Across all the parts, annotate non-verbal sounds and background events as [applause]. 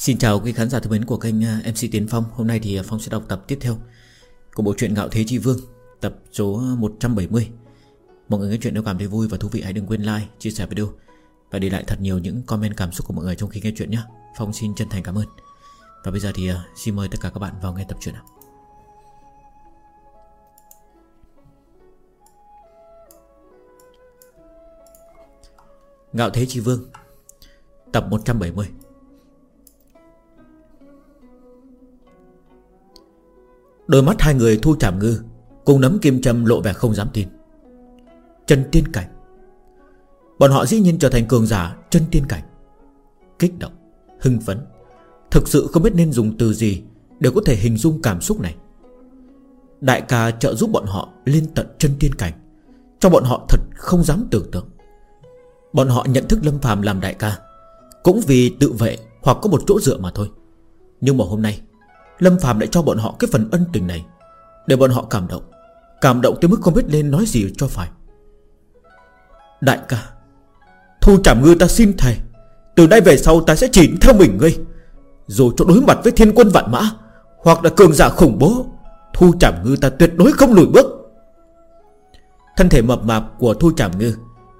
Xin chào quý khán giả thân mến của kênh à, MC Tiến Phong. Hôm nay thì à, Phong sẽ đọc tập tiếp theo Của bộ truyện Ngạo Thế Chi Vương Tập số à, 170 Mọi người nghe chuyện nếu cảm thấy vui và thú vị hãy đừng quên like, chia sẻ video Và để lại thật nhiều những comment cảm xúc của mọi người trong khi nghe chuyện nhé. Phong xin chân thành cảm ơn. Và bây giờ thì xin mời tất cả các bạn vào nghe tập truyện nào. Ngạo Thế Chi Vương Tập 170 Đôi mắt hai người thu chảm ngư Cùng nấm kim châm lộ vẻ không dám tin. Chân tiên cảnh. Bọn họ dĩ nhiên trở thành cường giả Chân tiên cảnh. Kích động, hưng phấn. Thực sự không biết nên dùng từ gì Để có thể hình dung cảm xúc này. Đại ca trợ giúp bọn họ Lên tận chân tiên cảnh Cho bọn họ thật không dám tưởng tượng. Bọn họ nhận thức Lâm phàm làm đại ca Cũng vì tự vệ Hoặc có một chỗ dựa mà thôi. Nhưng mà hôm nay Lâm Phạm lại cho bọn họ cái phần ân tình này. Để bọn họ cảm động. Cảm động tới mức không biết nên nói gì cho phải. Đại ca, Thu trảm ngư ta xin thề Từ nay về sau ta sẽ chỉ theo mình ngươi. Dù cho đối mặt với thiên quân vạn mã, Hoặc là cường giả khủng bố, Thu trảm ngư ta tuyệt đối không lùi bước. Thân thể mập mạp của Thu trảm ngư,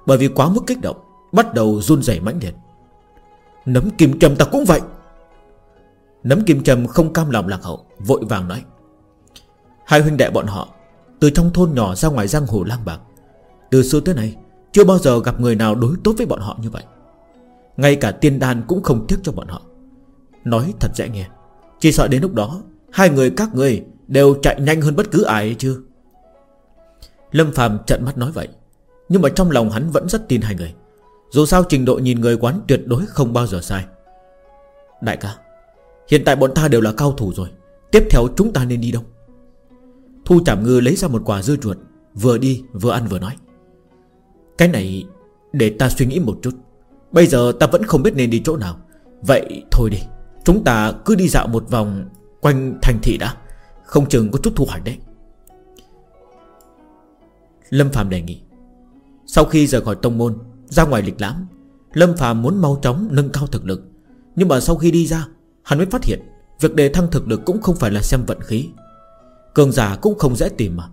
Bởi vì quá mức kích động, Bắt đầu run rẩy mãnh liệt. Nấm kim trầm ta cũng vậy. Nấm kim trầm không cam lòng lạc hậu, Vội vàng nói. Hai huynh đệ bọn họ, Từ trong thôn nhỏ ra ngoài giang hồ lang bạc, Từ xưa tới nay, Chưa bao giờ gặp người nào đối tốt với bọn họ như vậy. Ngay cả tiên đan cũng không tiếc cho bọn họ. Nói thật dễ nghe, Chỉ sợ đến lúc đó, Hai người các người đều chạy nhanh hơn bất cứ ai chứ. Lâm phàm trận mắt nói vậy, Nhưng mà trong lòng hắn vẫn rất tin hai người. Dù sao trình độ nhìn người quán tuyệt đối không bao giờ sai. Đại ca Hiện tại bọn ta đều là cao thủ rồi. Tiếp theo chúng ta nên đi đâu? Thu chảm ngư lấy ra một quả dưa chuột, Vừa đi vừa ăn vừa nói. Cái này, để ta suy nghĩ một chút. Bây giờ ta vẫn không biết nên đi chỗ nào. Vậy thôi đi, Chúng ta cứ đi dạo một vòng Quanh thành thị đã. Không chừng có chút thu hoạch đấy. Lâm Phạm đề nghị. Sau khi rời khỏi tông môn, Ra ngoài lịch lãm, Lâm Phạm muốn mau chóng nâng cao thực lực. Nhưng mà sau khi đi ra Hắn mới phát hiện, Việc đề thăng thực lực cũng không phải là xem vận khí. Cường giả cũng không dễ tìm mà.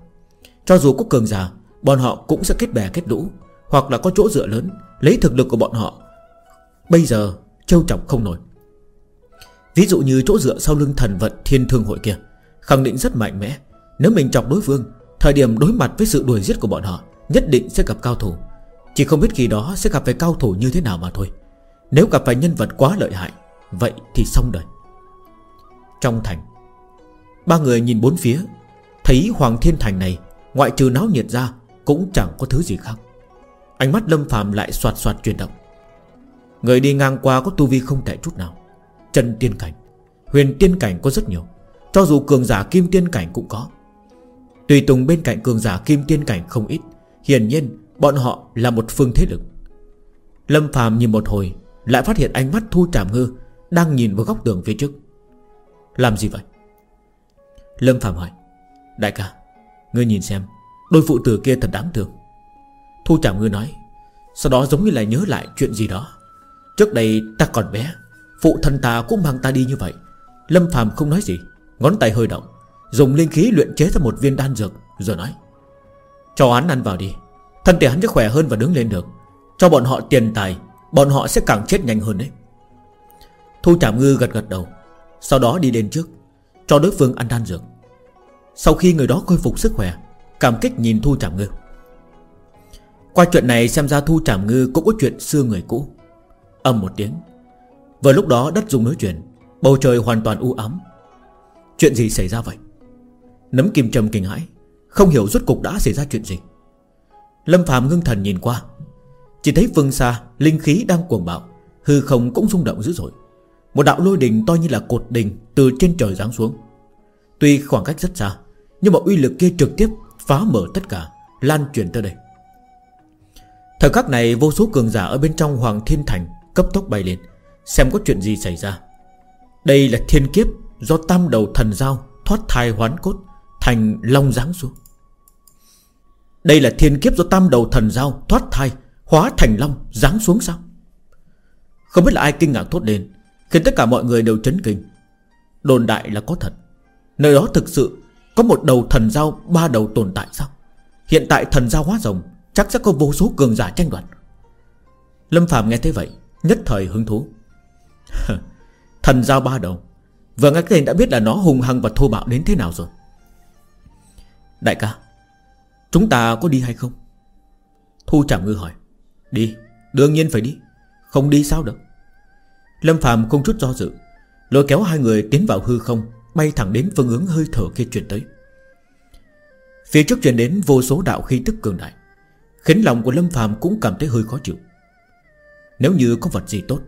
Cho dù có cường giả, Bọn họ cũng sẽ kết bè kết lũ, Hoặc là có chỗ dựa lớn, Lấy thực lực của bọn họ. Bây giờ, trêu chọc không nổi. Ví dụ như chỗ dựa sau lưng thần vận thiên thương hội kia, Khẳng định rất mạnh mẽ. Nếu mình chọc đối phương, Thời điểm đối mặt với sự đuổi giết của bọn họ, Nhất định sẽ gặp cao thủ. Chỉ không biết khi đó sẽ gặp phải cao thủ như thế nào mà thôi. Nếu gặp phải nhân vật quá lợi hại Vậy thì xong đời. Trong thành, Ba người nhìn bốn phía, Thấy Hoàng Thiên Thành này, Ngoại trừ náo nhiệt ra, Cũng chẳng có thứ gì khác. Ánh mắt Lâm phàm lại soạt soạt chuyển động. Người đi ngang qua có tu vi không tệ chút nào. Chân tiên cảnh, Huyền tiên cảnh có rất nhiều, Cho dù cường giả kim tiên cảnh cũng có. Tùy tùng bên cạnh cường giả kim tiên cảnh không ít, Hiển nhiên bọn họ là một phương thế lực. Lâm phàm nhìn một hồi, Lại phát hiện ánh mắt Thu Trảm Ngư đang nhìn vào góc tường phía trước. Làm gì vậy? Lâm Phạm hỏi. Đại ca, Ngươi nhìn xem, Đôi phụ tử kia thật đáng thương. Thu Trảm Ngư nói, Sau đó giống như là nhớ lại chuyện gì đó. Trước đây ta còn bé, Phụ thân ta cũng mang ta đi như vậy. Lâm Phạm không nói gì, Ngón tay hơi động, Dùng linh khí luyện chế ra một viên đan dược, Rồi nói, Cho hắn ăn vào đi, Thân thể hắn sẽ khỏe hơn và đứng lên được. Cho bọn họ tiền tài, Bọn họ sẽ càng chết nhanh hơn đấy. Thu Trảm Ngư gật gật đầu, Sau đó đi đến trước, Cho đối phương ăn đan dược. Sau khi người đó khôi phục sức khỏe, Cảm kích nhìn Thu Trảm Ngư. Qua chuyện này xem ra Thu Trảm Ngư Cũng có chuyện xưa người cũ. Âm một tiếng, Vừa lúc đó đất dùng nói chuyện, Bầu trời hoàn toàn u ám. Chuyện gì xảy ra vậy? Nấm kim trầm kinh hãi, Không hiểu rốt cục đã xảy ra chuyện gì. Lâm Phạm ngưng thần nhìn qua, Chỉ thấy phương xa Linh khí đang cuồng bạo, Hư không cũng rung động dữ dội. Một đạo lôi đình to như là cột đình Từ trên trời giáng xuống. Tuy khoảng cách rất xa, Nhưng mà uy lực kia trực tiếp phá mở tất cả, Lan truyền tới đây. Thời khắc này, vô số cường giả ở bên trong Hoàng Thiên Thành Cấp tốc bay lên, Xem có chuyện gì xảy ra. Đây là thiên kiếp Do tam đầu thần giao thoát thai hoán cốt, Thành long giáng xuống. Đây là thiên kiếp do tam đầu thần giao thoát thai, Hóa thành long giáng xuống sao? Không biết là ai kinh ngạc thốt lên Khiến tất cả mọi người đều chấn kinh. Đồn đại là có thật. Nơi đó thực sự có một đầu thần giao Ba đầu tồn tại sao? Hiện tại thần giao hóa rồng, Chắc sẽ có vô số cường giả tranh đoạt. Lâm Phạm nghe thế vậy, Nhất thời hứng thú. [laughs] Thần giao ba đầu. Vừa nghe tên đã biết là nó hung hăng và thô bạo đến thế nào rồi. Đại ca, Chúng ta có đi hay không? Thu Trảm Ngư hỏi. Đi, Đương nhiên phải đi. Không đi sao được? Lâm Phạm không chút do dự, Lôi kéo hai người tiến vào hư không, Bay thẳng đến phương hướng hơi thở kia truyền tới. Phía trước truyền đến vô số đạo khí tức cường đại, Khiến lòng của Lâm Phạm cũng cảm thấy hơi khó chịu. Nếu như có vật gì tốt,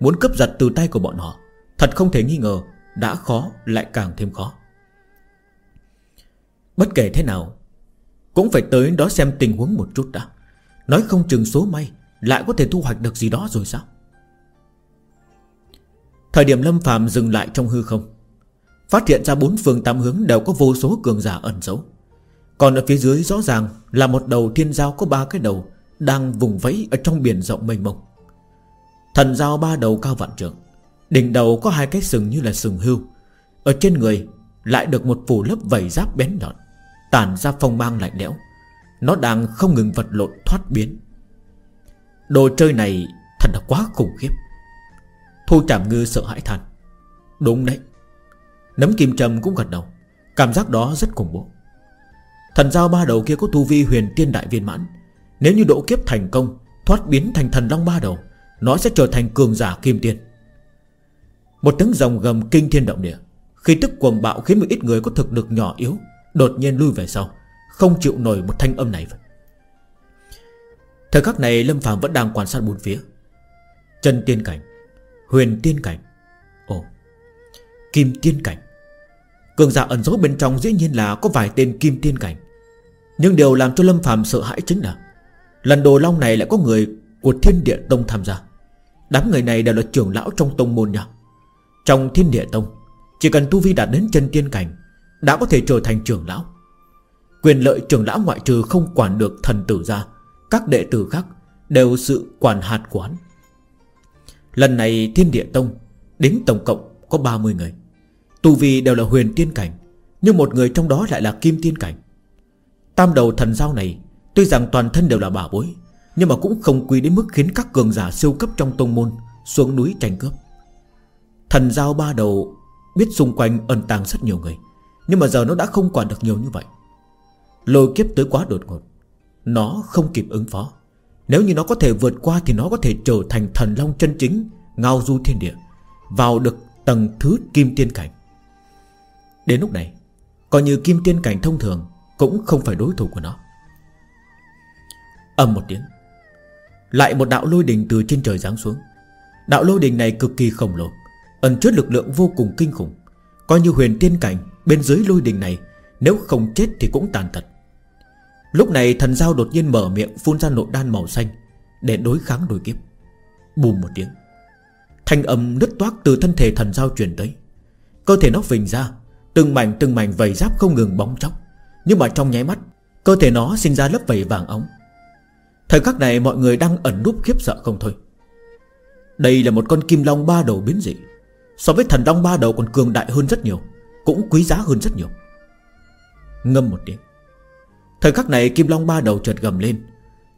Muốn cấp giật từ tay của bọn họ, Thật không thể nghi ngờ Đã khó, lại càng thêm khó. Bất kể thế nào, Cũng phải tới đó xem tình huống một chút đã. Nói không chừng số may Lại có thể thu hoạch được gì đó rồi sao? Thời điểm Lâm Phạm dừng lại trong hư không, Phát hiện ra bốn phương tám hướng Đều có vô số cường giả ẩn giấu. Còn ở phía dưới rõ ràng Là một đầu thiên giao có ba cái đầu Đang vùng vẫy ở trong biển rộng mênh mông. Thần giao ba đầu cao vạn trượng, Đỉnh đầu có hai cái sừng như là sừng hưu Ở trên người Lại được một phủ lớp vảy giáp bén nhọn, Tản ra phong mang lạnh lẽo. Nó đang không ngừng vật lộn thoát biến. Đồ chơi này Thật là quá khủng khiếp. Thu Trảm Ngư sợ hãi than. Đúng đấy. Nấm kim trầm cũng gật đầu. Cảm giác đó rất khủng bố. Thần giao ba đầu kia có tu vi huyền tiên đại viên mãn. Nếu như độ kiếp thành công, Thoát biến thành thần long ba đầu, Nó sẽ trở thành cường giả kim tiên. Một tiếng rồng gầm kinh thiên động địa. Khi tức cuồng bạo khiến một ít người có thực lực nhỏ yếu Đột nhiên lui về sau, Không chịu nổi một thanh âm này. Vậy Thời khắc này Lâm Phạm vẫn đang quan sát bốn phía. Chân tiên cảnh. Huyền tiên cảnh. Ồ, Kim tiên cảnh. Cường giả ẩn giấu bên trong dĩ nhiên là có vài tên kim tiên cảnh. Nhưng điều làm cho Lâm Phạm sợ hãi chính là, Lần đồ long này lại có người Của thiên địa tông tham gia. Đám người này đều là trưởng lão trong tông môn nhau Trong thiên địa tông, Chỉ cần tu vi đạt đến chân tiên cảnh, Đã có thể trở thành trưởng lão. Quyền lợi trưởng lão ngoại trừ không quản được thần tử ra, Các đệ tử khác Đều sự quản hạt của hắn. Lần này thiên địa tông Đến tổng cộng có 30 người. Tu vi đều là huyền tiên cảnh, Nhưng một người trong đó lại là kim tiên cảnh. Tam đầu thần giao này, Tuy rằng toàn thân đều là bảo bối, Nhưng mà cũng không quý đến mức khiến các cường giả siêu cấp trong tông môn Xuống núi tranh cướp. Thần giao ba đầu Biết xung quanh ẩn tàng rất nhiều người, Nhưng mà giờ nó đã không quản được nhiều như vậy. Lôi kiếp tới quá đột ngột, Nó không kịp ứng phó. Nếu như nó có thể vượt qua Thì nó có thể trở thành thần long chân chính, Ngao du thiên địa, Vào được tầng thứ kim tiên cảnh. Đến lúc này, Coi như kim tiên cảnh thông thường Cũng không phải đối thủ của nó. Âm một tiếng, Lại một đạo lôi đình từ trên trời giáng xuống. Đạo lôi đình này cực kỳ khổng lồ, Ẩn chứa lực lượng vô cùng kinh khủng. Coi như huyền tiên cảnh Bên dưới lôi đình này, Nếu không chết thì cũng tàn tật. Lúc này thần giao đột nhiên mở miệng Phun ra nội đan màu xanh Để đối kháng đối kiếp. Bùm một tiếng, Thanh âm nứt toác từ thân thể thần giao truyền tới. Cơ thể nó phình ra, Từng mảnh từng mảnh vầy giáp không ngừng bóng chóc. Nhưng mà trong nháy mắt, Cơ thể nó sinh ra lớp vầy vàng ống Thời khắc này mọi người đang ẩn núp khiếp sợ không thôi. Đây là một con kim long ba đầu biến dị. So với thần long ba đầu còn cường đại hơn rất nhiều, Cũng quý giá hơn rất nhiều. Ngâm một tiếng. Thời khắc này kim long ba đầu chợt gầm lên.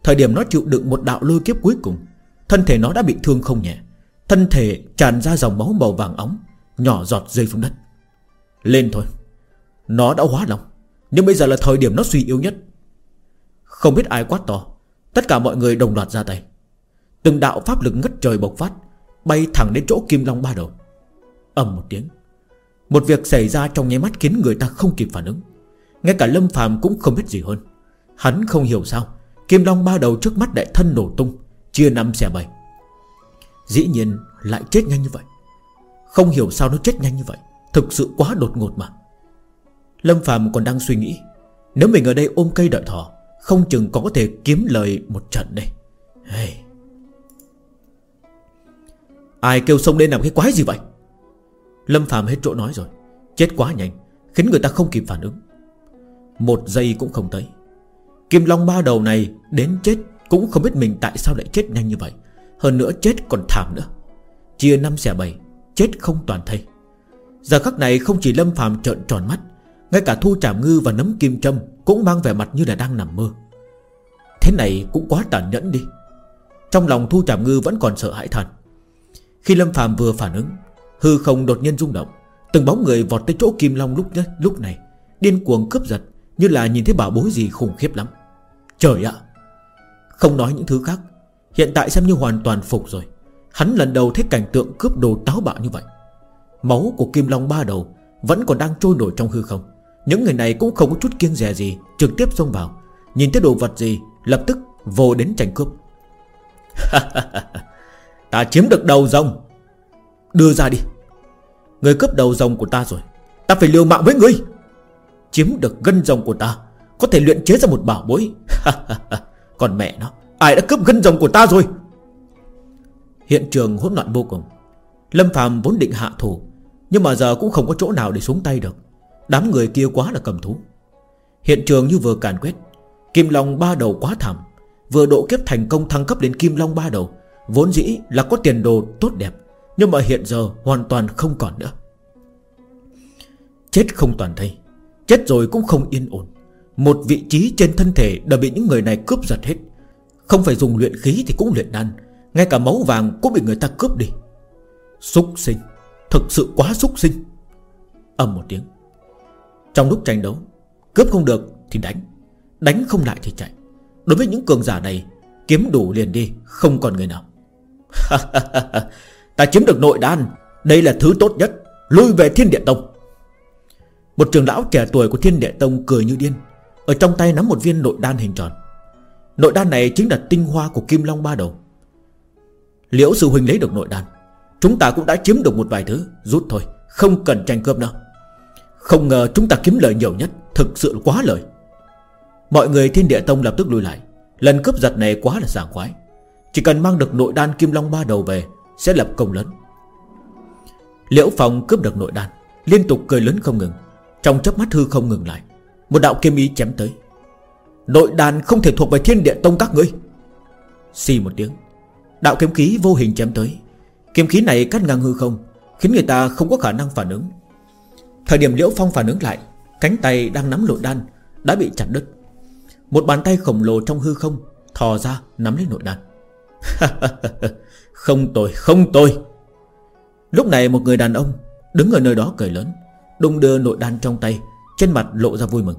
Thời điểm nó chịu đựng một đạo lôi kiếp cuối cùng, Thân thể nó đã bị thương không nhẹ. Thân thể tràn ra dòng máu màu vàng óng, Nhỏ giọt rơi xuống đất. Lên thôi, Nó đã hóa lòng Nhưng bây giờ là thời điểm nó suy yếu nhất. Không biết ai quát to, Tất cả mọi người đồng loạt ra tay. Từng đạo pháp lực ngất trời bộc phát, Bay thẳng đến chỗ kim long ba đầu. Ầm một tiếng, Một việc xảy ra trong nháy mắt khiến người ta không kịp phản ứng. Ngay cả Lâm phàm cũng không biết gì hơn. Hắn không hiểu sao, Kim long ba đầu trước mắt đại thân nổ tung, Chia năm xẻ bảy. Dĩ nhiên lại chết nhanh như vậy. Không hiểu sao nó chết nhanh như vậy, Thực sự quá đột ngột mà. Lâm Phạm còn đang suy nghĩ, Nếu mình ở đây ôm cây đợi thỏ, Không chừng có thể kiếm lời một trận đây. Hey. Ai kêu sông lên làm cái quái gì vậy? Lâm Phạm hết chỗ nói rồi, Chết quá nhanh, Khiến người ta không kịp phản ứng. Một giây cũng không tới. Kim Long ba đầu này đến chết Cũng không biết mình tại sao lại chết nhanh như vậy. Hơn nữa chết còn thảm nữa. Chia năm xẻ bảy, Chết không toàn thây. Giờ khắc này không chỉ Lâm phàm trợn tròn mắt, Ngay cả Thu Trảm Ngư và Nấm Kim Trâm Cũng mang vẻ mặt như là đang nằm mơ. Thế này cũng quá tàn nhẫn đi. Trong lòng Thu Trảm Ngư vẫn còn sợ hãi thật Khi Lâm phàm vừa phản ứng, Hư không đột nhiên rung động. Từng bóng người vọt tới chỗ Kim Long lúc nhất, lúc này, Điên cuồng cướp giật. Như là nhìn thấy bảo bối gì khủng khiếp lắm. Trời ạ, Không nói những thứ khác, Hiện tại xem như hoàn toàn phục rồi. Hắn lần đầu thấy cảnh tượng cướp đồ táo bạo như vậy. Máu của Kim Long ba đầu Vẫn còn đang trôi nổi trong hư không. Những người này cũng không có chút kiêng dè gì, Trực tiếp xông vào. Nhìn thấy đồ vật gì, Lập tức vô đến tranh cướp. [laughs] Ta chiếm được đầu rồng. Đưa ra đi. Người cướp đầu rồng của ta rồi. Ta phải liều mạng với ngươi Chiếm được gân rồng của ta, Có thể luyện chế ra một bảo bối. [laughs] Còn mẹ nó, Ai đã cướp gân rồng của ta rồi? Hiện trường hỗn loạn vô cùng. Lâm Phạm vốn định hạ thủ, Nhưng mà giờ cũng không có chỗ nào để xuống tay được. Đám người kia quá là cầm thú. Hiện trường như vừa càn quét, Kim Long ba đầu quá thảm, Vừa độ kiếp thành công thăng cấp đến Kim Long ba đầu, Vốn dĩ là có tiền đồ tốt đẹp, Nhưng mà hiện giờ hoàn toàn không còn nữa. Chết không toàn thây. Chết rồi cũng không yên ổn. Một vị trí trên thân thể đã bị những người này cướp giật hết. Không phải dùng luyện khí thì cũng luyện đan, Ngay cả máu vàng cũng bị người ta cướp đi. Xúc sinh, Thực sự quá xúc sinh. Âm một tiếng. Trong lúc tranh đấu, Cướp không được thì đánh. Đánh không lại thì chạy. Đối với những cường giả này, Kiếm đủ liền đi, Không còn người nào. [laughs] Ta chiếm được nội đan, Đây là thứ tốt nhất. Lui về thiên địa tông. Một trường lão trẻ tuổi của thiên địa tông cười như điên. Ở trong tay nắm một viên nội đan hình tròn. Nội đan này chính là tinh hoa của kim long ba đầu. Liễu sư huynh lấy được nội đan. Chúng ta cũng đã chiếm được một vài thứ. Rút thôi, Không cần tranh cướp đâu. Không ngờ chúng ta kiếm lời nhiều nhất, Thực sự quá lời. Mọi người thiên địa tông lập tức lùi lại. Lần cướp giật này quá là sảng khoái. Chỉ cần mang được nội đan kim long ba đầu về, Sẽ lập công lớn. Liễu Phong cướp được nội đan, Liên tục cười lớn không ngừng. Trong chớp mắt hư không ngừng lại, Một đạo kiếm ý chém tới. Nội đàn không thể thuộc về thiên địa tông các ngươi. Xì một tiếng, Đạo kiếm khí vô hình chém tới. Kiếm khí này cắt ngang hư không, Khiến người ta không có khả năng phản ứng. Thời điểm Liễu Phong phản ứng lại, Cánh tay đang nắm nội đan Đã bị chặt đứt. Một bàn tay khổng lồ trong hư không Thò ra nắm lấy nội đan. [laughs] Không tôi không tôi Lúc này một người đàn ông Đứng ở nơi đó cười lớn. Đung đưa nội đan trong tay, Trên mặt lộ ra vui mừng.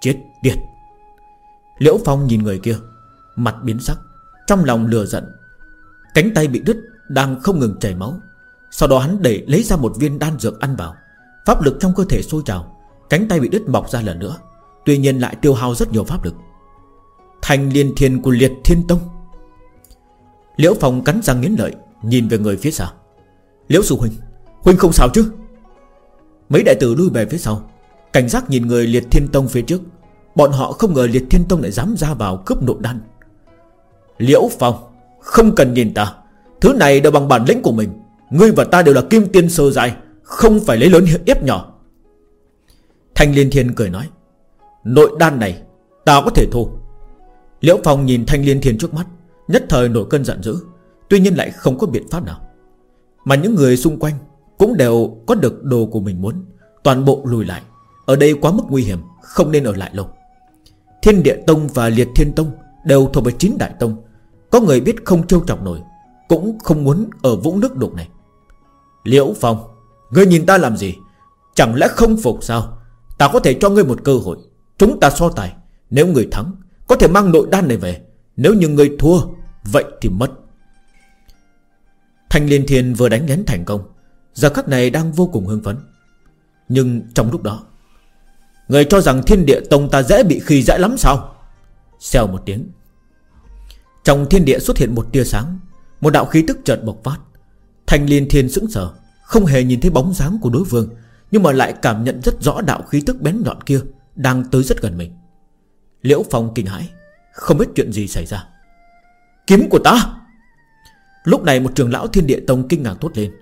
Chết tiệt Liễu Phong nhìn người kia, Mặt biến sắc, Trong lòng lừa giận. Cánh tay bị đứt, Đang không ngừng chảy máu. Sau đó hắn đẩy lấy ra một viên đan dược ăn vào. Pháp lực trong cơ thể sôi trào, Cánh tay bị đứt mọc ra lần nữa. Tuy nhiên lại tiêu hao rất nhiều pháp lực. Thành liên thiên của liệt thiên tông. Liễu Phong cắn răng nghiến lợi, Nhìn về người phía sau Liễu sư huynh Huynh không sao chứ? Mấy đại tử lui về phía sau. Cảnh giác nhìn người liệt thiên tông phía trước. Bọn họ không ngờ liệt thiên tông lại dám ra vào cướp nội đan. Liễu Phong, Không cần nhìn ta. Thứ này đều bằng bản lĩnh của mình. Ngươi và ta đều là kim tiên sơ dài Không phải lấy lớn ép nhỏ. Thanh Liên Thiên cười nói, Nội đan này, Ta có thể thu. Liễu Phong nhìn Thanh Liên Thiên trước mắt, Nhất thời nổi cơn giận dữ, Tuy nhiên lại không có biện pháp nào. Mà những người xung quanh cũng đều có được đồ của mình muốn. Toàn bộ lùi lại. Ở đây quá mức nguy hiểm, Không nên ở lại lâu. Thiên Địa Tông và Liệt Thiên Tông Đều thuộc về chín Đại Tông. Có người biết không trêu trọng nổi, Cũng không muốn ở vũng nước đục này. Liễu Phong, Ngươi nhìn ta làm gì? Chẳng lẽ không phục sao? Ta có thể cho ngươi một cơ hội. Chúng ta so tài. Nếu người thắng, Có thể mang nội đan này về. Nếu như người thua, Vậy thì mất. Thanh Liên Thiên vừa đánh nhấn thành công. Giờ khắc này đang vô cùng hưng phấn. Nhưng trong lúc đó, Người cho rằng thiên địa tông ta dễ bị khi dãi lắm sao? Xèo một tiếng. Trong thiên địa xuất hiện một tia sáng, Một đạo khí tức chợt bộc phát. Thanh Liên Thiên sững sờ, Không hề nhìn thấy bóng dáng của đối phương, Nhưng mà lại cảm nhận rất rõ đạo khí tức bén nhọn kia Đang tới rất gần mình. Liễu Phong kinh hãi, Không biết chuyện gì xảy ra. Kiếm của ta! Lúc này một trường lão thiên địa tông kinh ngạc tốt lên.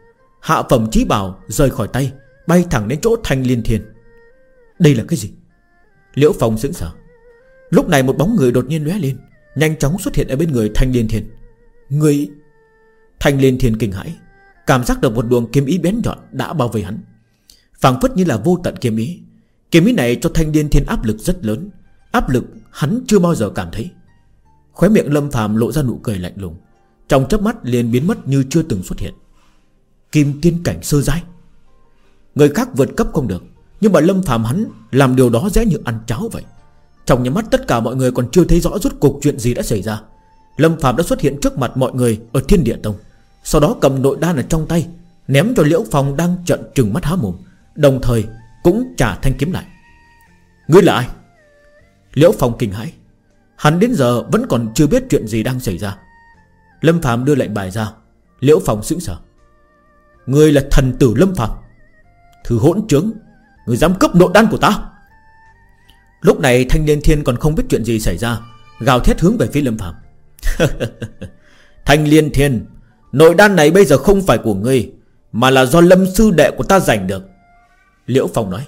Hạ phẩm trí bảo rời khỏi tay, Bay thẳng đến chỗ thanh liên thiên. Đây là cái gì? Liễu Phong sững sờ. Lúc này một bóng người đột nhiên lóe lên, Nhanh chóng xuất hiện ở bên người thanh liên thiên. Người Thanh liên thiên kinh hãi, Cảm giác được một luồng kiếm ý bén nhọn đã bao vây hắn. Phảng phất như là vô tận kiếm ý. Kiếm ý này cho thanh Liên thiên áp lực rất lớn, Áp lực hắn chưa bao giờ cảm thấy. Khóe miệng lâm phàm lộ ra nụ cười lạnh lùng, Trong chớp mắt liền biến mất như chưa từng xuất hiện. Kim tiên cảnh sơ giai. Người khác vượt cấp không được, Nhưng mà lâm phạm hắn Làm điều đó dễ như ăn cháo vậy. Trong nhà mắt tất cả mọi người còn chưa thấy rõ rốt cuộc chuyện gì đã xảy ra. Lâm phạm đã xuất hiện trước mặt mọi người Ở thiên địa tông, Sau đó cầm nội đan ở trong tay, Ném cho Liễu Phong đang trận trừng mắt há mồm, Đồng thời cũng trả thanh kiếm lại. Ngươi là ai? Liễu Phong kinh hãi. Hắn đến giờ vẫn còn chưa biết chuyện gì đang xảy ra. Lâm Phạm đưa lệnh bài ra. Liễu Phong sững sờ. Ngươi là thần tử Lâm Phạm Thứ hỗn trướng, Ngươi dám cướp nội đan của ta? Lúc này thanh niên thiên còn không biết chuyện gì xảy ra, Gào thét hướng về phía Lâm Phạm [laughs] Thanh liên thiên, Nội đan này bây giờ không phải của ngươi, Mà là do lâm sư đệ của ta giành được. Liễu Phong nói,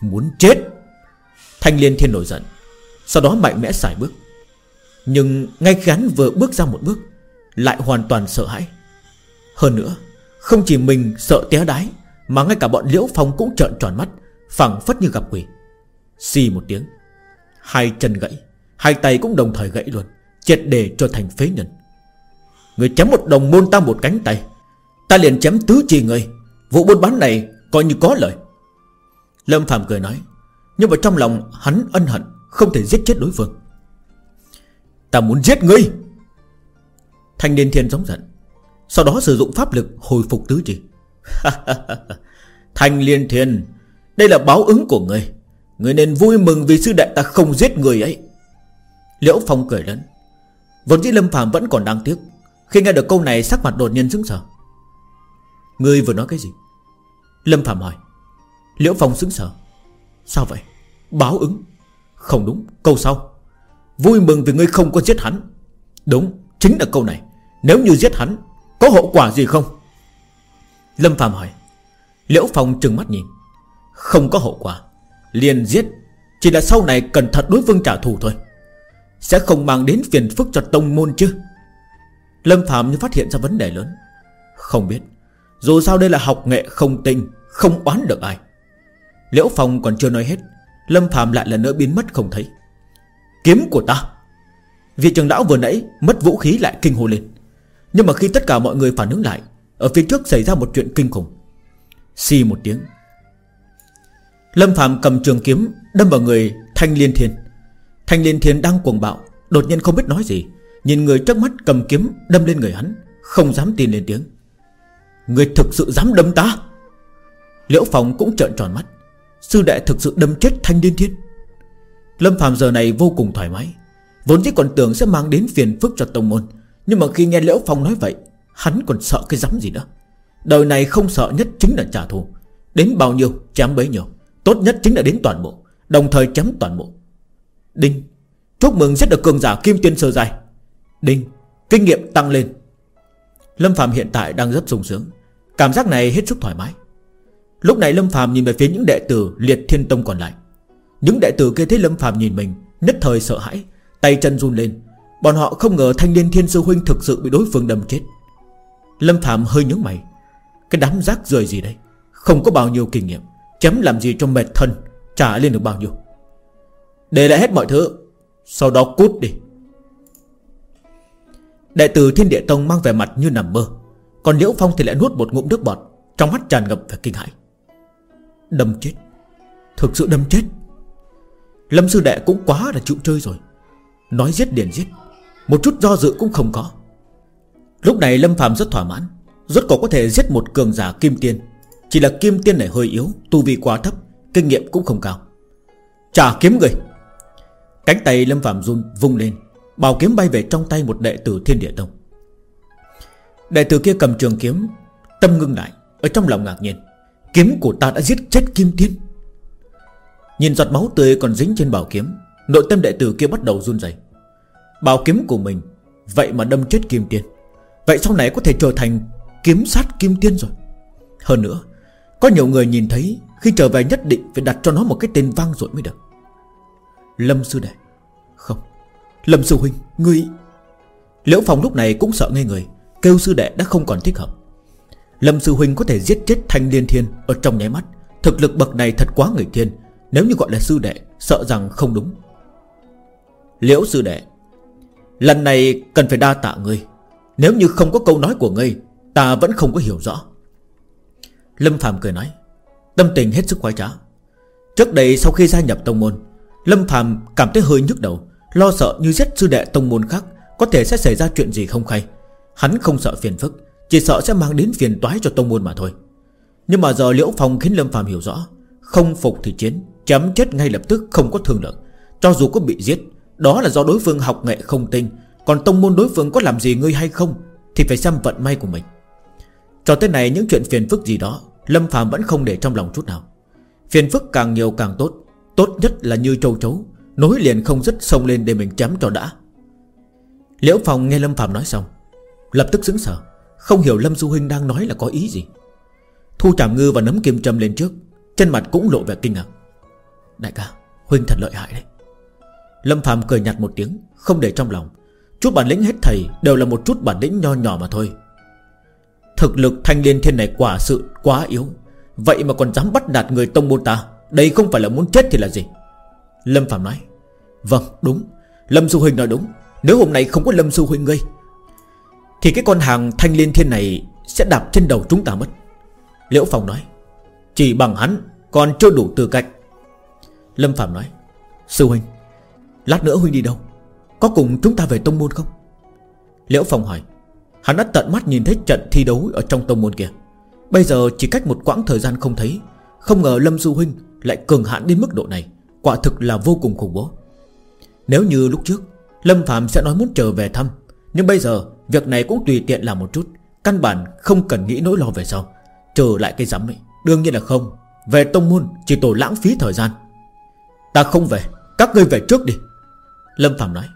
Muốn chết. Thanh liên thiên nổi giận, Sau đó mạnh mẽ xài bước. Nhưng ngay khi hắn vừa bước ra một bước, Lại hoàn toàn sợ hãi. Hơn nữa không chỉ mình sợ té đái, Mà ngay cả bọn Liễu Phong cũng trợn tròn mắt phẳng phất như gặp quỷ. Xì một tiếng, Hai chân gãy, Hai tay cũng đồng thời gãy luôn, Triệt để cho thành phế nhân. Người chém một đồng môn ta một cánh tay, Ta liền chém tứ chi người. Vụ buôn bán này coi như có lợi Lâm Phạm cười nói, Nhưng mà trong lòng hắn ân hận, Không thể giết chết đối phương. Ta muốn giết ngươi! Thanh niên thiên giống giận sau đó sử dụng pháp lực hồi phục tứ chi. [laughs] Thanh liên thiên, Đây là báo ứng của người người nên vui mừng vì sư đệ ta không giết người ấy. Liễu Phong cười lớn. Vốn dĩ Lâm Phạm vẫn còn đang tiếc. Khi nghe được câu này, sắc mặt đột nhiên sững sờ. Ngươi vừa nói cái gì? Lâm Phạm hỏi. Liễu Phong sững sờ. Sao vậy? Báo ứng? Không đúng. Câu sau. Vui mừng vì ngươi không có giết hắn. Đúng, Chính là câu này. Nếu như giết hắn có hậu quả gì không? Lâm Phạm hỏi. Liễu Phong trừng mắt nhìn. Không có hậu quả. Liền giết. Chỉ là sau này cần thật đối phương trả thù thôi. Sẽ không mang đến phiền phức cho tông môn chứ? Lâm Phạm như phát hiện ra vấn đề lớn. Không biết. Dù sao đây là học nghệ không tinh, Không oán được ai. Liễu Phong còn chưa nói hết, Lâm Phạm lại lần nữa biến mất không thấy. Kiếm của ta. Vị trường lão vừa nãy mất vũ khí lại kinh hồ lên. Nhưng mà khi tất cả mọi người phản ứng lại, Ở phía trước xảy ra một chuyện kinh khủng. Xì một tiếng. Lâm Phạm cầm trường kiếm, Đâm vào người Thanh Liên Thiên. Thanh Liên Thiên đang cuồng bạo, Đột nhiên không biết nói gì. Nhìn người trước mắt cầm kiếm, đâm lên người hắn, Không dám tin lên tiếng. Người thực sự dám đâm ta? Liễu Phong cũng trợn tròn mắt. Sư đệ thực sự đâm chết thanh liên thiên. Lâm Phạm giờ này vô cùng thoải mái. Vốn dĩ còn tưởng sẽ mang đến phiền phức cho tông môn. Nhưng mà khi nghe Liễu Phong nói vậy, Hắn còn sợ cái rắm gì nữa. Đời này không sợ nhất chính là trả thù. Đến bao nhiêu chém bấy nhiêu, Tốt nhất chính là đến toàn bộ, Đồng thời chém toàn bộ. Đinh, Chúc mừng rất được cường giả kim tiên sơ dài Đinh, Kinh nghiệm tăng lên. Lâm Phạm hiện tại đang rất sung sướng, Cảm giác này hết sức thoải mái. Lúc này Lâm Phạm nhìn về phía những đệ tử Liệt Thiên Tông còn lại. Những đệ tử kia thấy Lâm Phạm nhìn mình, Nhất thời sợ hãi, Tay chân run lên. Bọn họ không ngờ thanh niên thiên sư huynh thực sự bị đối phương đâm chết. Lâm Phạm hơi nhớ mày. Cái đám rác rời gì đây? Không có bao nhiêu kinh nghiệm. Chém làm gì cho mệt thân? Trả lên được bao nhiêu? Để lại hết mọi thứ. Sau đó cút đi. Đệ tử Thiên Địa Tông mang vẻ mặt như nằm mơ. Còn Liễu Phong thì lại nuốt một ngụm nước bọt. Trong mắt tràn ngập vẻ kinh hãi. Đâm chết. Thực sự đâm chết. Lâm sư đệ cũng quá là chịu chơi rồi. Nói giết liền giết. Một chút do dự cũng không có. Lúc này Lâm Phạm rất thỏa mãn, Rốt cuộc có thể giết một cường giả kim tiên. Chỉ là kim tiên này hơi yếu, Tu vi quá thấp, Kinh nghiệm cũng không cao. Trả kiếm người! Cánh tay Lâm Phạm run, vung lên. Bảo kiếm bay về trong tay một đệ tử thiên địa tông. Đệ tử kia cầm trường kiếm, Tâm ngưng lại, Ở trong lòng ngạc nhiên. Kiếm của ta đã giết chết Kim Tiên. Nhìn giọt máu tươi còn dính trên bảo kiếm, Nội tâm đệ tử kia bắt đầu run rẩy. Bảo kiếm của mình. Vậy mà đâm chết Kim Tiên. Vậy sau này có thể trở thành kiếm sát Kim Tiên rồi. Hơn nữa, Có nhiều người nhìn thấy Khi trở về nhất định phải đặt cho nó một cái tên vang rồi mới được. Lâm Sư Đệ. Không. Lâm Sư Huynh, Ngươi Liễu Phong lúc này cũng sợ ngây người. Kêu sư đệ đã không còn thích hợp. Lâm Sư Huynh có thể giết chết Thanh Liên Thiên Ở trong nháy mắt. Thực lực bậc này thật quá người thiên. Nếu như gọi là sư đệ, Sợ rằng không đúng. Liễu sư đệ. Lần này cần phải đa tạ ngươi. Nếu như không có câu nói của ngươi, Ta vẫn không có hiểu rõ. Lâm Phạm cười nói, Tâm tình hết sức khoái trá. Trước đây sau khi gia nhập tông môn, Lâm Phạm cảm thấy hơi nhức đầu, Lo sợ như giết sư đệ tông môn khác Có thể sẽ xảy ra chuyện gì không khay. Hắn không sợ phiền phức, Chỉ sợ sẽ mang đến phiền toái cho tông môn mà thôi. Nhưng mà giờ Liễu Phong khiến Lâm Phạm hiểu rõ, Không phục thì chiến Chấm chết ngay lập tức không có thương lượng, Cho dù có bị giết đó là do đối phương học nghệ không tinh. Còn tông môn đối phương có làm gì ngươi hay không Thì phải xem vận may của mình. Cho tới này những chuyện phiền phức gì đó, Lâm phàm vẫn không để trong lòng chút nào. Phiền phức càng nhiều càng tốt. Tốt nhất là như châu chấu, Nối liền không dứt xông lên để mình chém cho đã. Liễu phòng nghe Lâm Phạm nói xong, Lập tức sững sờ, Không hiểu Lâm Du Huynh đang nói là có ý gì. Thu Trảm Ngư và nấm kim châm lên trước Chân mặt cũng lộ vẻ kinh ngạc. Đại ca, Huynh thật lợi hại đấy. Lâm Phạm cười nhạt một tiếng, Không để trong lòng. Chút bản lĩnh hết thầy Đều là một chút bản lĩnh nho nhỏ mà thôi. Thực lực thanh liên thiên này quả sự quá yếu. Vậy mà còn dám bắt nạt người tông môn ta, Đây không phải là muốn chết thì là gì? Lâm Phạm nói Vâng đúng. Lâm Sư Huynh nói đúng. Nếu hôm nay không có Lâm Sư Huynh ngươi, Thì cái con hàng thanh liên thiên này Sẽ đạp trên đầu chúng ta mất. Liễu Phong nói, Chỉ bằng hắn còn chưa đủ tư cách. Lâm Phạm nói, Sư Huynh Lát nữa Huynh đi đâu? Có cùng chúng ta về tông môn không? Liễu Phong hỏi. Hắn đã tận mắt nhìn thấy trận thi đấu Ở trong tông môn kia Bây giờ chỉ cách một quãng thời gian không thấy, Không ngờ Lâm Du Huynh lại cường hạn đến mức độ này. Quả thực là vô cùng khủng bố. Nếu như lúc trước, Lâm Phạm sẽ nói muốn trở về thăm, Nhưng bây giờ việc này cũng tùy tiện làm một chút. Căn bản không cần nghĩ nỗi lo về sau. Trở lại cái giám ấy, Đương nhiên là không. Về tông môn chỉ tổ lãng phí thời gian. Ta không về, Các ngươi về trước đi. Lâm Phạm nói.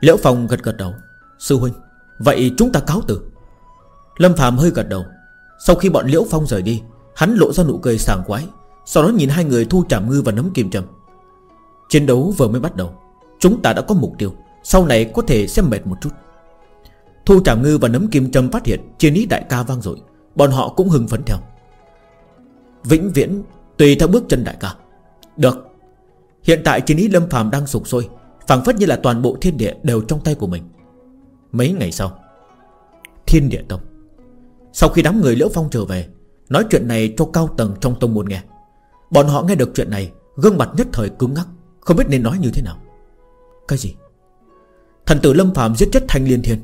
Liễu Phong gật gật đầu. Sư huynh, Vậy chúng ta cáo từ. Lâm Phạm hơi gật đầu. Sau khi bọn Liễu Phong rời đi, Hắn lộ ra nụ cười sảng quái Sau đó nhìn hai người thu trảm ngư và nấm kim trầm. Chiến đấu vừa mới bắt đầu, Chúng ta đã có mục tiêu, Sau này có thể xem mệt một chút. Thu trảm ngư và nấm kim trầm phát hiện Chiến ý đại ca vang dội, Bọn họ cũng hưng phấn theo. Vĩnh viễn, tùy theo bước chân đại ca. Được. Hiện tại chiến ý lâm phàm đang sụp sôi phảng phất như là toàn bộ thiên địa đều trong tay của mình. Mấy ngày sau, Thiên địa tông, Sau khi đám người Liễu Phong trở về, Nói chuyện này cho cao tầng trong tông môn nghe. Bọn họ nghe được chuyện này, Gương mặt nhất thời cứng ngắc, Không biết nên nói như thế nào. Cái gì? Thần tử Lâm phàm giết chết Thanh Liên Thiên,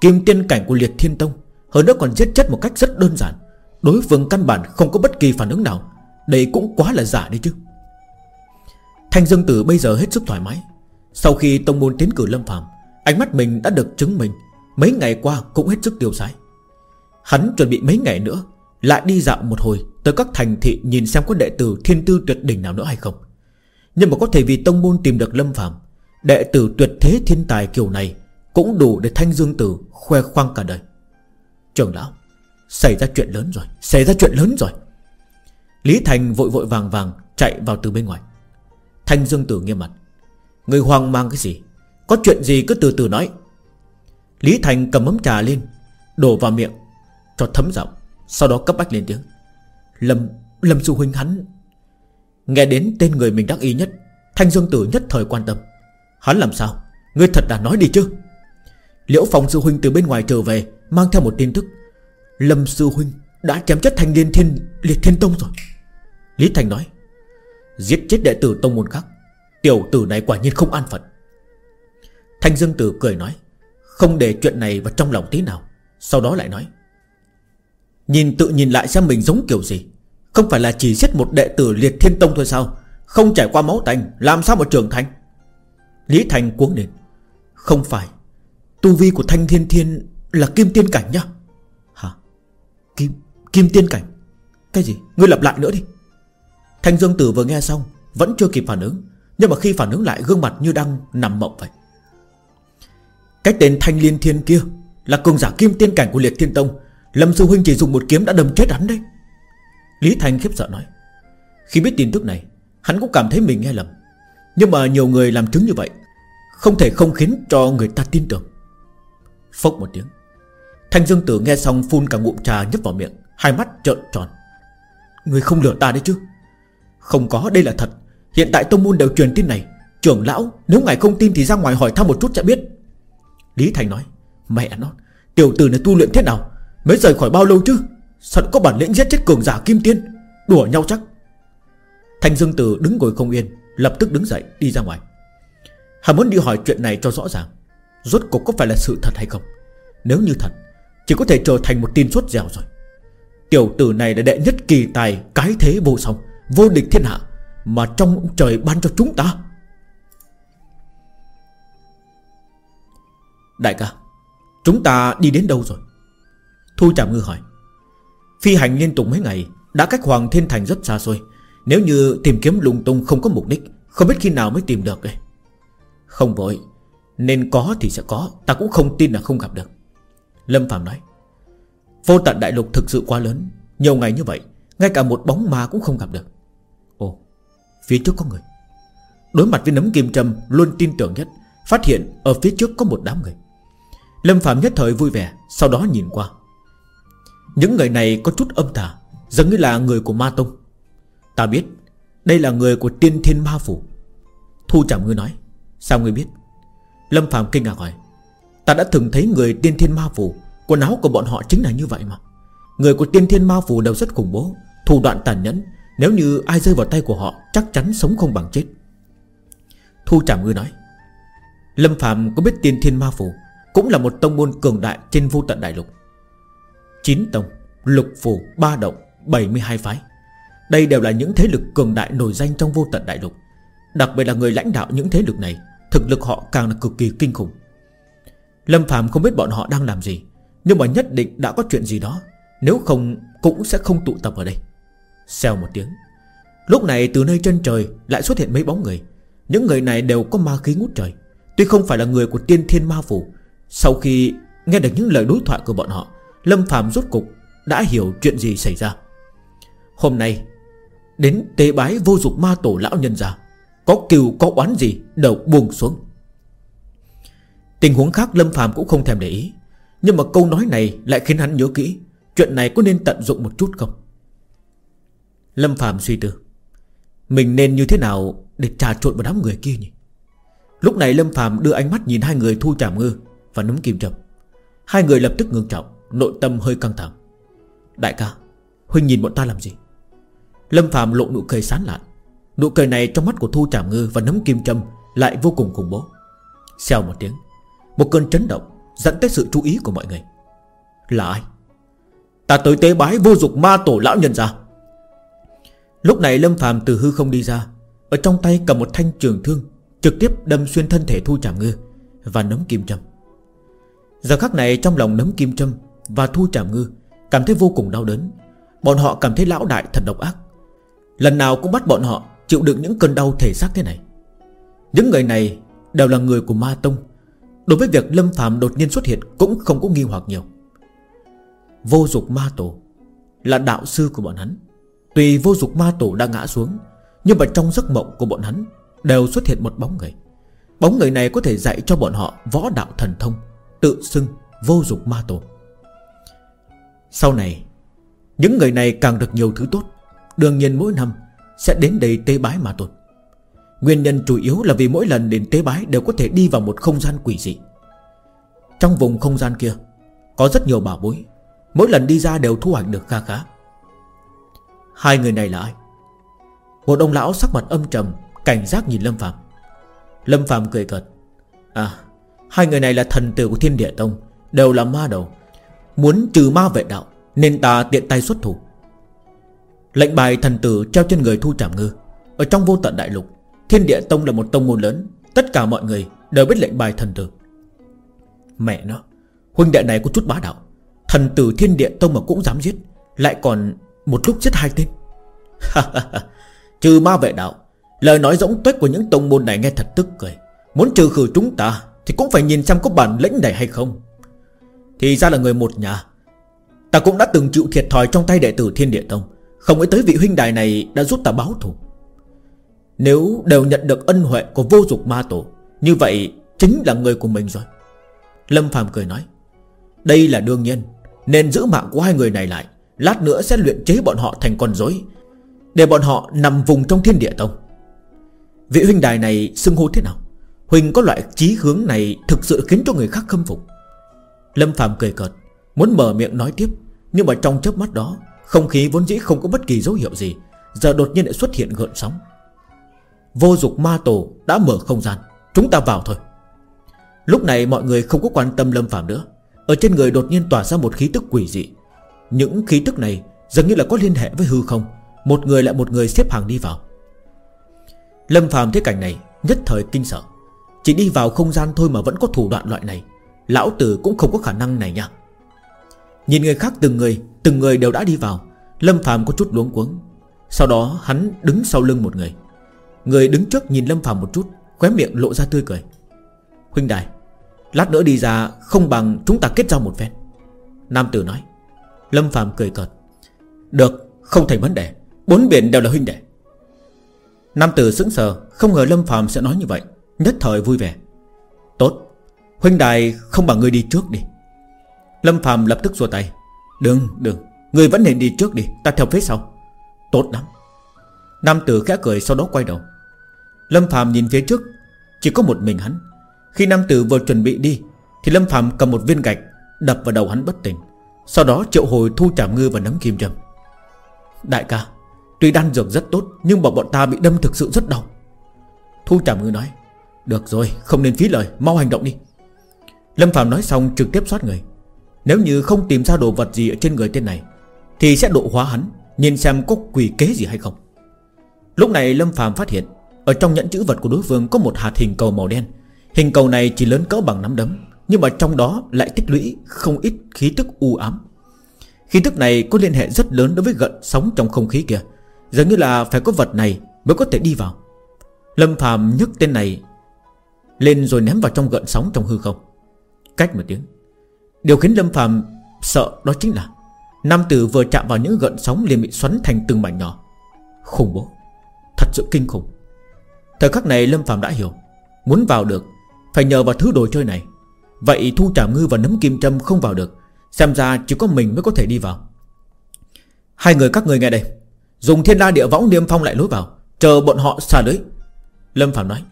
Kim tiên cảnh của Liệt Thiên Tông, Hơn nữa còn giết chết một cách rất đơn giản. Đối phương căn bản không có bất kỳ phản ứng nào, Đây cũng quá là giả đi chứ. Thanh Dương Tử bây giờ hết sức thoải mái sau khi tông môn tiến cử Lâm Phạm Ánh mắt mình đã được chứng minh, Mấy ngày qua cũng hết sức tiêu sái. Hắn chuẩn bị mấy ngày nữa, Lại đi dạo một hồi Tới các thành thị nhìn xem có đệ tử thiên tư tuyệt đỉnh nào nữa hay không. Nhưng mà có thể vì tông môn tìm được Lâm Phạm Đệ tử tuyệt thế thiên tài kiểu này Cũng đủ để Thanh Dương Tử khoe khoang cả đời. Trường lão, Xảy ra chuyện lớn rồi, Xảy ra chuyện lớn rồi. Lý Thành vội vội vàng vàng chạy vào từ bên ngoài. Thanh Dương Tử nghiêm mặt. Người hoang mang cái gì? Có chuyện gì cứ từ từ nói. Lý Thành cầm ấm trà lên, Đổ vào miệng, Cho thấm giọng, Sau đó cấp bách lên tiếng. Lâm Lâm Sư Huynh hắn Nghe đến tên người mình đắc ý nhất, Thanh Dương Tử nhất thời quan tâm. Hắn làm sao? Ngươi thật đã nói đi chứ? Liễu Phong Sư Huynh từ bên ngoài trở về, Mang theo một tin tức. Lâm Sư Huynh đã chém chết Thanh Liên Thiên, Liệt Thiên Tông rồi. Lý Thành nói, Giết chết đệ tử Tông môn khác. Tiểu tử này quả nhiên không an phận. Thanh Dương Tử cười nói, Không để chuyện này vào trong lòng tí nào. Sau đó lại nói, Nhìn tự nhìn lại xem mình giống kiểu gì. Không phải là chỉ giết một đệ tử liệt thiên tông thôi sao? Không trải qua máu tanh Làm sao mà trưởng thành? Lý Thành cuống đến Không phải, Tu vi của Thanh Thiên Thiên là kim tiên cảnh nhá. Hả? Kim Kim tiên cảnh? Cái gì? Ngươi lặp lại nữa đi. Thanh Dương Tử vừa nghe xong, Vẫn chưa kịp phản ứng. Nhưng mà khi phản ứng lại, gương mặt như đang nằm mộng vậy. Cái tên Thanh Liên Thiên kia Là cường giả kim tiên cảnh của Liệt Thiên Tông. Lâm Sư Huynh chỉ dùng một kiếm đã đâm chết hắn đấy. Lý Thanh khiếp sợ nói, Khi biết tin tức này, Hắn cũng cảm thấy mình nghe lầm. Nhưng mà nhiều người làm chứng như vậy, Không thể không khiến cho người ta tin tưởng. Phốc một tiếng, Thanh Dương Tử nghe xong phun cả ngụm trà nhấp vào miệng, Hai mắt trợn tròn. Người không lừa ta đấy chứ? Không có, đây là thật. Hiện tại tông môn đều truyền tin này. Trưởng lão, nếu ngài không tin thì ra ngoài hỏi thăm một chút sẽ biết. Lý Thành nói, Mẹ nó, Tiểu tử này tu luyện thế nào? Mới rời khỏi bao lâu chứ? Sao có bản lĩnh giết chết cường giả kim tiên. Đùa nhau chắc. Thanh Dương Tử đứng ngồi không yên, Lập tức đứng dậy, đi ra ngoài. Hắn muốn đi hỏi chuyện này cho rõ ràng, Rốt cuộc có phải là sự thật hay không? Nếu như thật, Chỉ có thể trở thành một tin suốt dẻo rồi. Tiểu tử này là đệ nhất kỳ tài, Cái thế vô song, Vô địch thiên hạ. Mà trong trời ban cho chúng ta? Đại ca, Chúng ta đi đến đâu rồi? Thu Trạm Ngư hỏi. Phi hành liên tục mấy ngày, Đã cách Hoàng Thiên Thành rất xa xôi. Nếu như tìm kiếm lung tung không có mục đích, Không biết khi nào mới tìm được ấy. Không vội, Nên có thì sẽ có, Ta cũng không tin là không gặp được. Lâm Phạm nói. Vô tận đại lục thực sự quá lớn, Nhiều ngày như vậy, Ngay cả một bóng ma cũng không gặp được. Phía trước có người. Đối mặt với nấm kim châm Luôn tin tưởng nhất, Phát hiện ở phía trước có một đám người. Lâm Phạm nhất thời vui vẻ, Sau đó nhìn qua. Những người này có chút âm tà Giống như là người của Ma Tông. Ta biết, Đây là người của tiên thiên ma phủ. Thu Trảm Ngư nói, Sao ngươi biết? Lâm Phạm kinh ngạc hỏi, Ta đã từng thấy người tiên thiên ma phủ, Quần áo của bọn họ chính là như vậy mà. Người của tiên thiên ma phủ đều rất khủng bố, Thủ đoạn tàn nhẫn nếu như ai rơi vào tay của họ Chắc chắn sống không bằng chết. Thu Trảm Ngư nói Lâm Phạm có biết tiên thiên ma phủ Cũng là một tông môn cường đại trên vô tận đại lục. Chín tông Lục phủ, ba động, 72 phái. Đây đều là những thế lực cường đại nổi danh trong vô tận đại lục. Đặc biệt là người lãnh đạo những thế lực này Thực lực họ càng là cực kỳ kinh khủng. Lâm Phạm không biết bọn họ đang làm gì Nhưng mà nhất định đã có chuyện gì đó Nếu không cũng sẽ không tụ tập ở đây. Xèo một tiếng. Lúc này từ nơi chân trời lại xuất hiện mấy bóng người. Những người này đều có ma khí ngút trời. Tuy không phải là người của tiên thiên ma phủ, Sau khi nghe được những lời đối thoại của bọn họ, Lâm Phạm rốt cục Đã hiểu chuyện gì xảy ra. Hôm nay, Đến tế bái vô dục ma tổ lão nhân ra Có kiều có oán gì, Đều buông xuống. Tình huống khác Lâm Phạm cũng không thèm để ý, Nhưng mà câu nói này lại khiến hắn nhớ kỹ, Chuyện này có nên tận dụng một chút không? Lâm Phạm suy tư. Mình nên như thế nào Để trà trộn vào đám người kia nhỉ? Lúc này Lâm Phạm đưa ánh mắt nhìn hai người thu trảm ngư Và nấm kim trầm Hai người lập tức ngưng trọng, Nội tâm hơi căng thẳng. Đại ca, Huynh nhìn bọn ta làm gì? Lâm Phạm lộ nụ cười sán lạn. Nụ cười này trong mắt của Thu Trảm Ngư và nấm kim châm Lại vô cùng khủng bố. Xèo một tiếng, Một cơn chấn động Dẫn tới sự chú ý của mọi người. Là ai? Ta tới tế bái vô dục ma tổ lão nhân ra Lúc này Lâm phàm từ hư không đi ra, Ở trong tay cầm một thanh trường thương, Trực tiếp đâm xuyên thân thể Thu Trảm Ngư Và nấm kim châm Giờ khắc này trong lòng nấm kim châm Và Thu Trảm Ngư Cảm thấy vô cùng đau đớn. Bọn họ cảm thấy lão đại thật độc ác. Lần nào cũng bắt bọn họ chịu đựng những cơn đau thể xác thế này. Những người này đều là người của Ma Tông. Đối với việc Lâm Phạm đột nhiên xuất hiện Cũng không có nghi hoặc nhiều. Vô dục ma tổ Là đạo sư của bọn hắn. Tùy vô dục ma tổ đã ngã xuống, Nhưng mà trong giấc mộng của bọn hắn Đều xuất hiện một bóng người. Bóng người này có thể dạy cho bọn họ võ đạo thần thông, Tự xưng vô dục ma tổ. Sau này, Những người này càng được nhiều thứ tốt, Đương nhiên mỗi năm Sẽ đến đây tế bái ma tổ Nguyên nhân chủ yếu là vì mỗi lần đến tế bái Đều có thể đi vào một không gian quỷ dị. Trong vùng không gian kia, Có rất nhiều bảo bối, Mỗi lần đi ra đều thu hoạch được kha khá. Hai người này là ai? Một ông lão sắc mặt âm trầm, Cảnh giác nhìn Lâm Phạm Lâm Phạm cười cợt. À Hai người này là thần tử của thiên địa tông, Đều là ma đầu. Muốn trừ ma vệ đạo, Nên ta tiện tay xuất thủ. Lệnh bài thần tử treo trên người thu trảm ngư. Ở trong vô tận đại lục, Thiên địa tông là một tông môn lớn, Tất cả mọi người đều biết lệnh bài thần tử. Mẹ nó, Huynh đệ này có chút bá đạo. Thần tử thiên địa tông mà cũng dám giết, Lại còn một lúc giết hai tên Trừ ma vệ đạo, Lời nói rỗng tuếch của những tông môn này nghe thật tức cười. Muốn trừ khử chúng ta Thì cũng phải nhìn xem có bản lĩnh này hay không. Thì ra là người một nhà, Ta cũng đã từng chịu thiệt thòi trong tay đệ tử Thiên Địa Tông. Không nghĩ tới vị huynh đài này đã giúp ta báo thù. Nếu đều nhận được ân huệ của vô dục ma tổ, Như vậy chính là người của mình rồi. Lâm Phàm cười nói, Đây là đương nhiên, Nên giữ mạng của hai người này lại. Lát nữa sẽ luyện chế bọn họ thành con rối, Để bọn họ nằm vùng trong thiên địa tông. Vị huynh đài này xưng hô thế nào? Huynh có loại chí hướng này Thực sự khiến cho người khác khâm phục. Lâm Phạm cười cợt, Muốn mở miệng nói tiếp, Nhưng mà trong chớp mắt đó, Không khí vốn dĩ không có bất kỳ dấu hiệu gì, Giờ đột nhiên lại xuất hiện gợn sóng. Vô dục ma tổ đã mở không gian, Chúng ta vào thôi. Lúc này mọi người không có quan tâm Lâm Phạm nữa, Ở trên người đột nhiên tỏa ra một khí tức quỷ dị những khí tức này Dường như là có liên hệ với hư không. Một người lại một người xếp hàng đi vào. Lâm phàm thấy cảnh này, Nhất thời kinh sợ. Chỉ đi vào không gian thôi mà vẫn có thủ đoạn loại này. Lão tử cũng không có khả năng này nha. Nhìn người khác từng người Từng người đều đã đi vào. Lâm phàm có chút luống cuống. Sau đó hắn đứng sau lưng một người. Người đứng trước nhìn Lâm phàm một chút, Khóe miệng lộ ra tươi cười. Huynh đài, Lát nữa đi ra không bằng chúng ta kết giao một phen. Nam tử nói. Lâm Phạm cười cợt. Được, không thành vấn đề. Bốn biển đều là huynh đệ. Nam tử sững sờ, Không ngờ Lâm Phạm sẽ nói như vậy. Nhất thời vui vẻ. Tốt, Huynh đài không bằng ngươi đi trước đi. Lâm Phạm lập tức xua tay. Đừng đừng, Ngươi vẫn nên đi trước đi, Ta theo phía sau. Tốt lắm. Nam tử khẽ cười sau đó quay đầu. Lâm Phạm nhìn phía trước, Chỉ có một mình hắn. Khi Nam tử vừa chuẩn bị đi, Thì Lâm Phạm cầm một viên gạch Đập vào đầu hắn bất tỉnh. Sau đó triệu hồi thu chảm ngư và nấm kim châm Đại ca, Tuy đan dược rất tốt, Nhưng mà bọn ta bị đâm thực sự rất đau. Thu chảm ngư nói, Được rồi, không nên phí lời, Mau hành động đi. Lâm Phạm nói xong trực tiếp soát người. Nếu như không tìm ra đồ vật gì ở trên người tên này, Thì sẽ độ hóa hắn, Nhìn xem có quỷ kế gì hay không. Lúc này Lâm Phạm phát hiện, Ở trong nhẫn chữ vật của đối phương có một hạt hình cầu màu đen. Hình cầu này chỉ lớn cỡ bằng nắm đấm. Nhưng mà trong đó lại tích lũy Không ít khí tức u ám. Khí tức này có liên hệ rất lớn đối với gợn sóng trong không khí kia. Giống như là phải có vật này Mới có thể đi vào. Lâm phàm nhấc tên này Lên rồi ném vào trong gợn sóng trong hư không. Cách một tiếng. Điều khiến Lâm phàm sợ đó chính là Nam tử vừa chạm vào những gợn sóng liền bị xoắn thành từng mảnh nhỏ. Khủng bố. Thật sự kinh khủng. Thời khắc này Lâm phàm đã hiểu. Muốn vào được, Phải nhờ vào thứ đồ chơi này. Vậy Thu Trảm Ngư và Nấm Kim châm không vào được. Xem ra chỉ có mình mới có thể đi vào. Hai người các người nghe đây. Dùng thiên la địa võng niêm phong lại lối vào. Chờ bọn họ xả lưới. Lâm Phạm nói.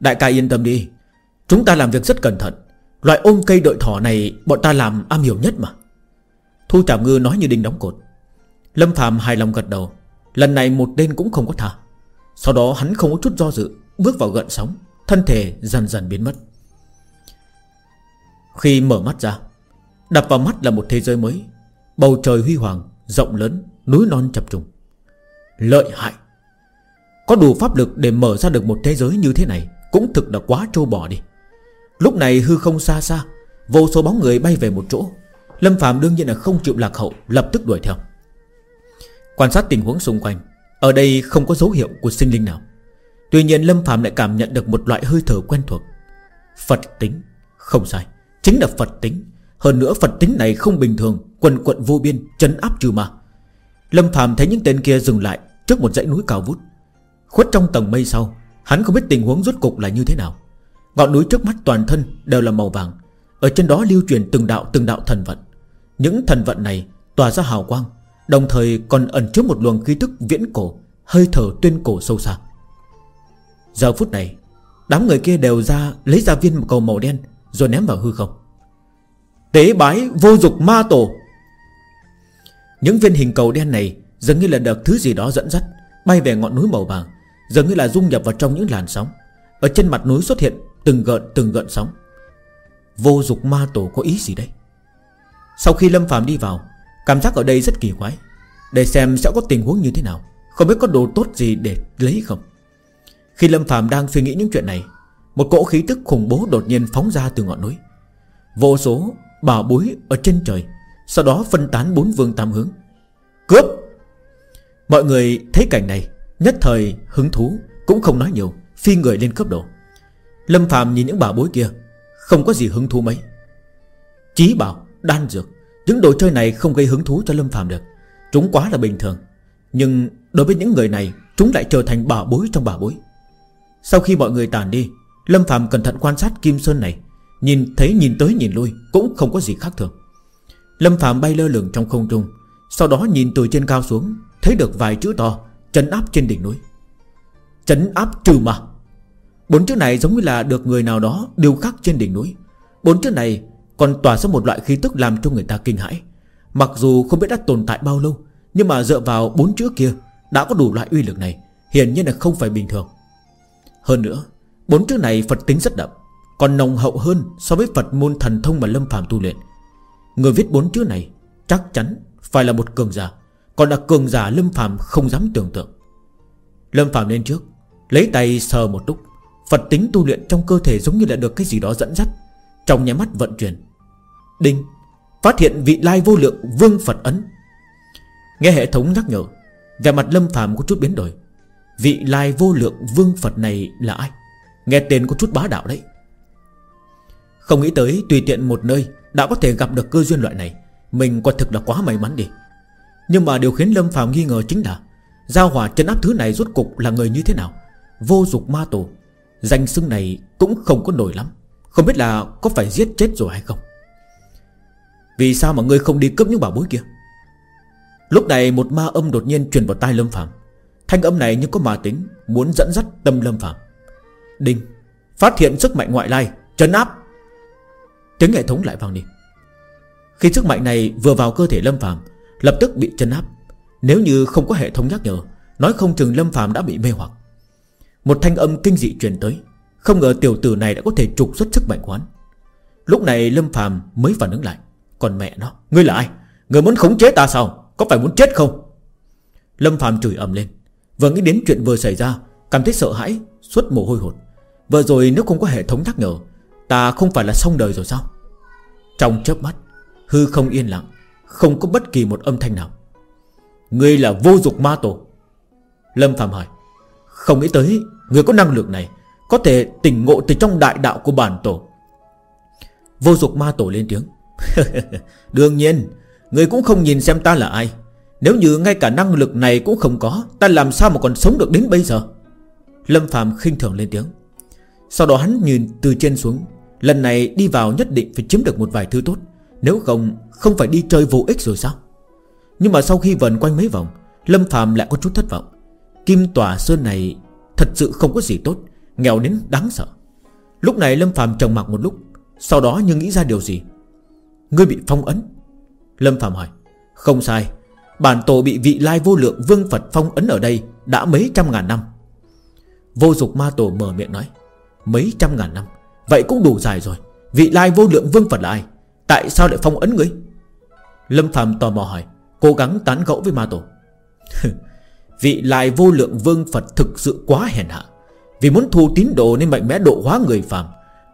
Đại ca yên tâm đi. Chúng ta làm việc rất cẩn thận. Loại ôm cây đợi thỏ này Bọn ta làm am hiểu nhất mà. Thu Trảm Ngư nói như đinh đóng cột. Lâm Phạm hài lòng gật đầu. Lần này một đêm cũng không có thả Sau đó hắn không có chút do dự, Bước vào gợn sóng, Thân thể dần dần biến mất. Khi mở mắt ra, Đập vào mắt là một thế giới mới. Bầu trời huy hoàng, Rộng lớn, Núi non chập trùng. Lợi hại. Có đủ pháp lực để mở ra được một thế giới như thế này Cũng thực là quá trâu bò đi. Lúc này hư không xa xa, Vô số bóng người bay về một chỗ. Lâm Phạm đương nhiên là không chịu lạc hậu, Lập tức đuổi theo. Quan sát tình huống xung quanh, Ở đây không có dấu hiệu của sinh linh nào. Tuy nhiên Lâm Phạm lại cảm nhận được một loại hơi thở quen thuộc. Phật tính, Không sai. Chính là Phật tính. Hơn nữa Phật tính này không bình thường, Quần quận vô biên Chấn áp trừ ma. Lâm Phạm thấy những tên kia dừng lại Trước một dãy núi cao vút. Khuất trong tầng mây sau, Hắn không biết tình huống rốt cục là như thế nào. Ngọn núi trước mắt toàn thân đều là màu vàng. Ở trên đó lưu truyền từng đạo từng đạo thần vận. Những thần vận này tỏa ra hào quang, Đồng thời còn ẩn chứa một luồng khí tức viễn cổ, Hơi thở tuyên cổ sâu xa. Giờ phút này, Đám người kia đều ra, lấy ra viên cầu màu đen rồi ném vào hư không. Tế bái vô dục ma tổ. Những viên hình cầu đen này Dường như là được thứ gì đó dẫn dắt, Bay về ngọn núi màu vàng, Dường như là dung nhập vào trong những làn sóng. Ở trên mặt núi xuất hiện Từng gợn từng gợn sóng. Vô dục ma tổ có ý gì đây? Sau khi Lâm Phạm đi vào, Cảm giác ở đây rất kỳ quái, Để xem sẽ có tình huống như thế nào, Không biết có đồ tốt gì để lấy không. Khi Lâm Phạm đang suy nghĩ những chuyện này một cỗ khí tức khủng bố đột nhiên phóng ra từ ngọn núi. Vô số bảo bối ở trên trời Sau đó phân tán bốn vương tam hướng. Cướp! Mọi người thấy cảnh này Nhất thời hứng thú Cũng không nói nhiều Phi người lên cướp đồ Lâm Phạm nhìn những bảo bối kia Không có gì hứng thú mấy. Chí bảo, đan dược Những đồ chơi này không gây hứng thú cho Lâm Phạm được. Chúng quá là bình thường Nhưng đối với những người này Chúng lại trở thành bảo bối trong bảo bối. Sau khi mọi người tàn đi Lâm Phạm cẩn thận quan sát Kim Sơn này. Nhìn thấy nhìn tới nhìn lui, Cũng không có gì khác thường. Lâm Phạm bay lơ lửng trong không trung, Sau đó nhìn từ trên cao xuống, Thấy được vài chữ to Chấn áp trên đỉnh núi. Chấn áp trừ mà Bốn chữ này giống như là được người nào đó Điều khắc trên đỉnh núi. Bốn chữ này còn tỏa ra một loại khí tức làm cho người ta kinh hãi. Mặc dù không biết đã tồn tại bao lâu, Nhưng mà dựa vào bốn chữ kia Đã có đủ loại uy lực này, Hiển nhiên là không phải bình thường. Hơn nữa Bốn chữ này Phật tính rất đậm, Còn nồng hậu hơn so với Phật môn thần thông mà Lâm phàm tu luyện. Người viết bốn chữ này Chắc chắn phải là một cường giả, Còn là cường giả Lâm phàm không dám tưởng tượng. Lâm phàm lên trước, Lấy tay sờ một lúc. Phật tính tu luyện trong cơ thể giống như là được cái gì đó dẫn dắt, Trong nhà mắt vận chuyển. Đinh, Phát hiện vị lai vô lượng vương Phật ấn. Nghe hệ thống nhắc nhở Về mặt lâm phàm có chút biến đổi. Vị lai vô lượng vương Phật này là ai? Nghe tên có chút bá đạo đấy. Không nghĩ tới tùy tiện một nơi Đã có thể gặp được cơ duyên loại này, Mình quả thực là quá may mắn đi. Nhưng mà điều khiến Lâm phàm nghi ngờ chính là, Giao hỏa chân áp thứ này rốt cục là người như thế nào? Vô dục ma tổ, Danh xưng này cũng không có nổi lắm. Không biết là có phải giết chết rồi hay không? Vì sao mà ngươi không đi cướp những bảo bối kia? Lúc này một ma âm đột nhiên truyền vào tai Lâm Phạm Thanh âm này như có ma tính, Muốn dẫn dắt tâm Lâm Phạm Đinh, Phát hiện sức mạnh ngoại lai, Trấn áp. Tiếng hệ thống lại vang đi. Khi sức mạnh này vừa vào cơ thể Lâm Phạm Lập tức bị trấn áp. Nếu như không có hệ thống nhắc nhở, Nói không chừng Lâm Phạm đã bị mê hoặc. Một thanh âm kinh dị truyền tới, Không ngờ tiểu tử này đã có thể trục xuất sức mạnh quán Lúc này Lâm phàm mới phản ứng lại. Còn mẹ nó, Ngươi là ai? Ngươi muốn khống chế ta sao? Có phải muốn chết không? Lâm phàm chửi ầm lên. Vừa nghĩ đến chuyện vừa xảy ra, Cảm thấy sợ hãi, Suốt mồ hôi hột. Vừa rồi nếu không có hệ thống nhắc nhở, Ta không phải là xong đời rồi sao? Trong chớp mắt, Hư không yên lặng, Không có bất kỳ một âm thanh nào. Ngươi là vô dục ma tổ. Lâm phàm hỏi, không nghĩ tới Người có năng lực này, Có thể tỉnh ngộ từ trong đại đạo của bản tổ. Vô dục ma tổ lên tiếng, [laughs] Đương nhiên Người cũng không nhìn xem ta là ai. Nếu như ngay cả năng lực này cũng không có, Ta làm sao mà còn sống được đến bây giờ? Lâm phàm khinh thường lên tiếng sau đó hắn nhìn từ trên xuống. Lần này đi vào nhất định phải chiếm được một vài thứ tốt. Nếu không Không phải đi chơi vô ích rồi sao? Nhưng mà sau khi vần quanh mấy vòng, Lâm phàm lại có chút thất vọng. Kim tòa sơn này Thật sự không có gì tốt, Nghèo đến đáng sợ. Lúc này Lâm Phạm trầm mặc một lúc, Sau đó như nghĩ ra điều gì? Ngươi bị phong ấn? Lâm Phạm hỏi. Không sai, Bản tổ bị vị lai vô lượng vương Phật phong ấn ở đây Đã mấy trăm ngàn năm. Vô dục ma tổ mở miệng nói. Mấy trăm ngàn năm. Vậy cũng đủ dài rồi. Vị lai vô lượng vương Phật là ai? Tại sao lại phong ấn ngươi? Lâm Phạm tò mò hỏi, Cố gắng tán gẫu với ma tổ. [laughs] Vị lai vô lượng vương Phật thực sự quá hèn hạ. Vì muốn thu tín đồ nên mạnh mẽ độ hóa người phàm.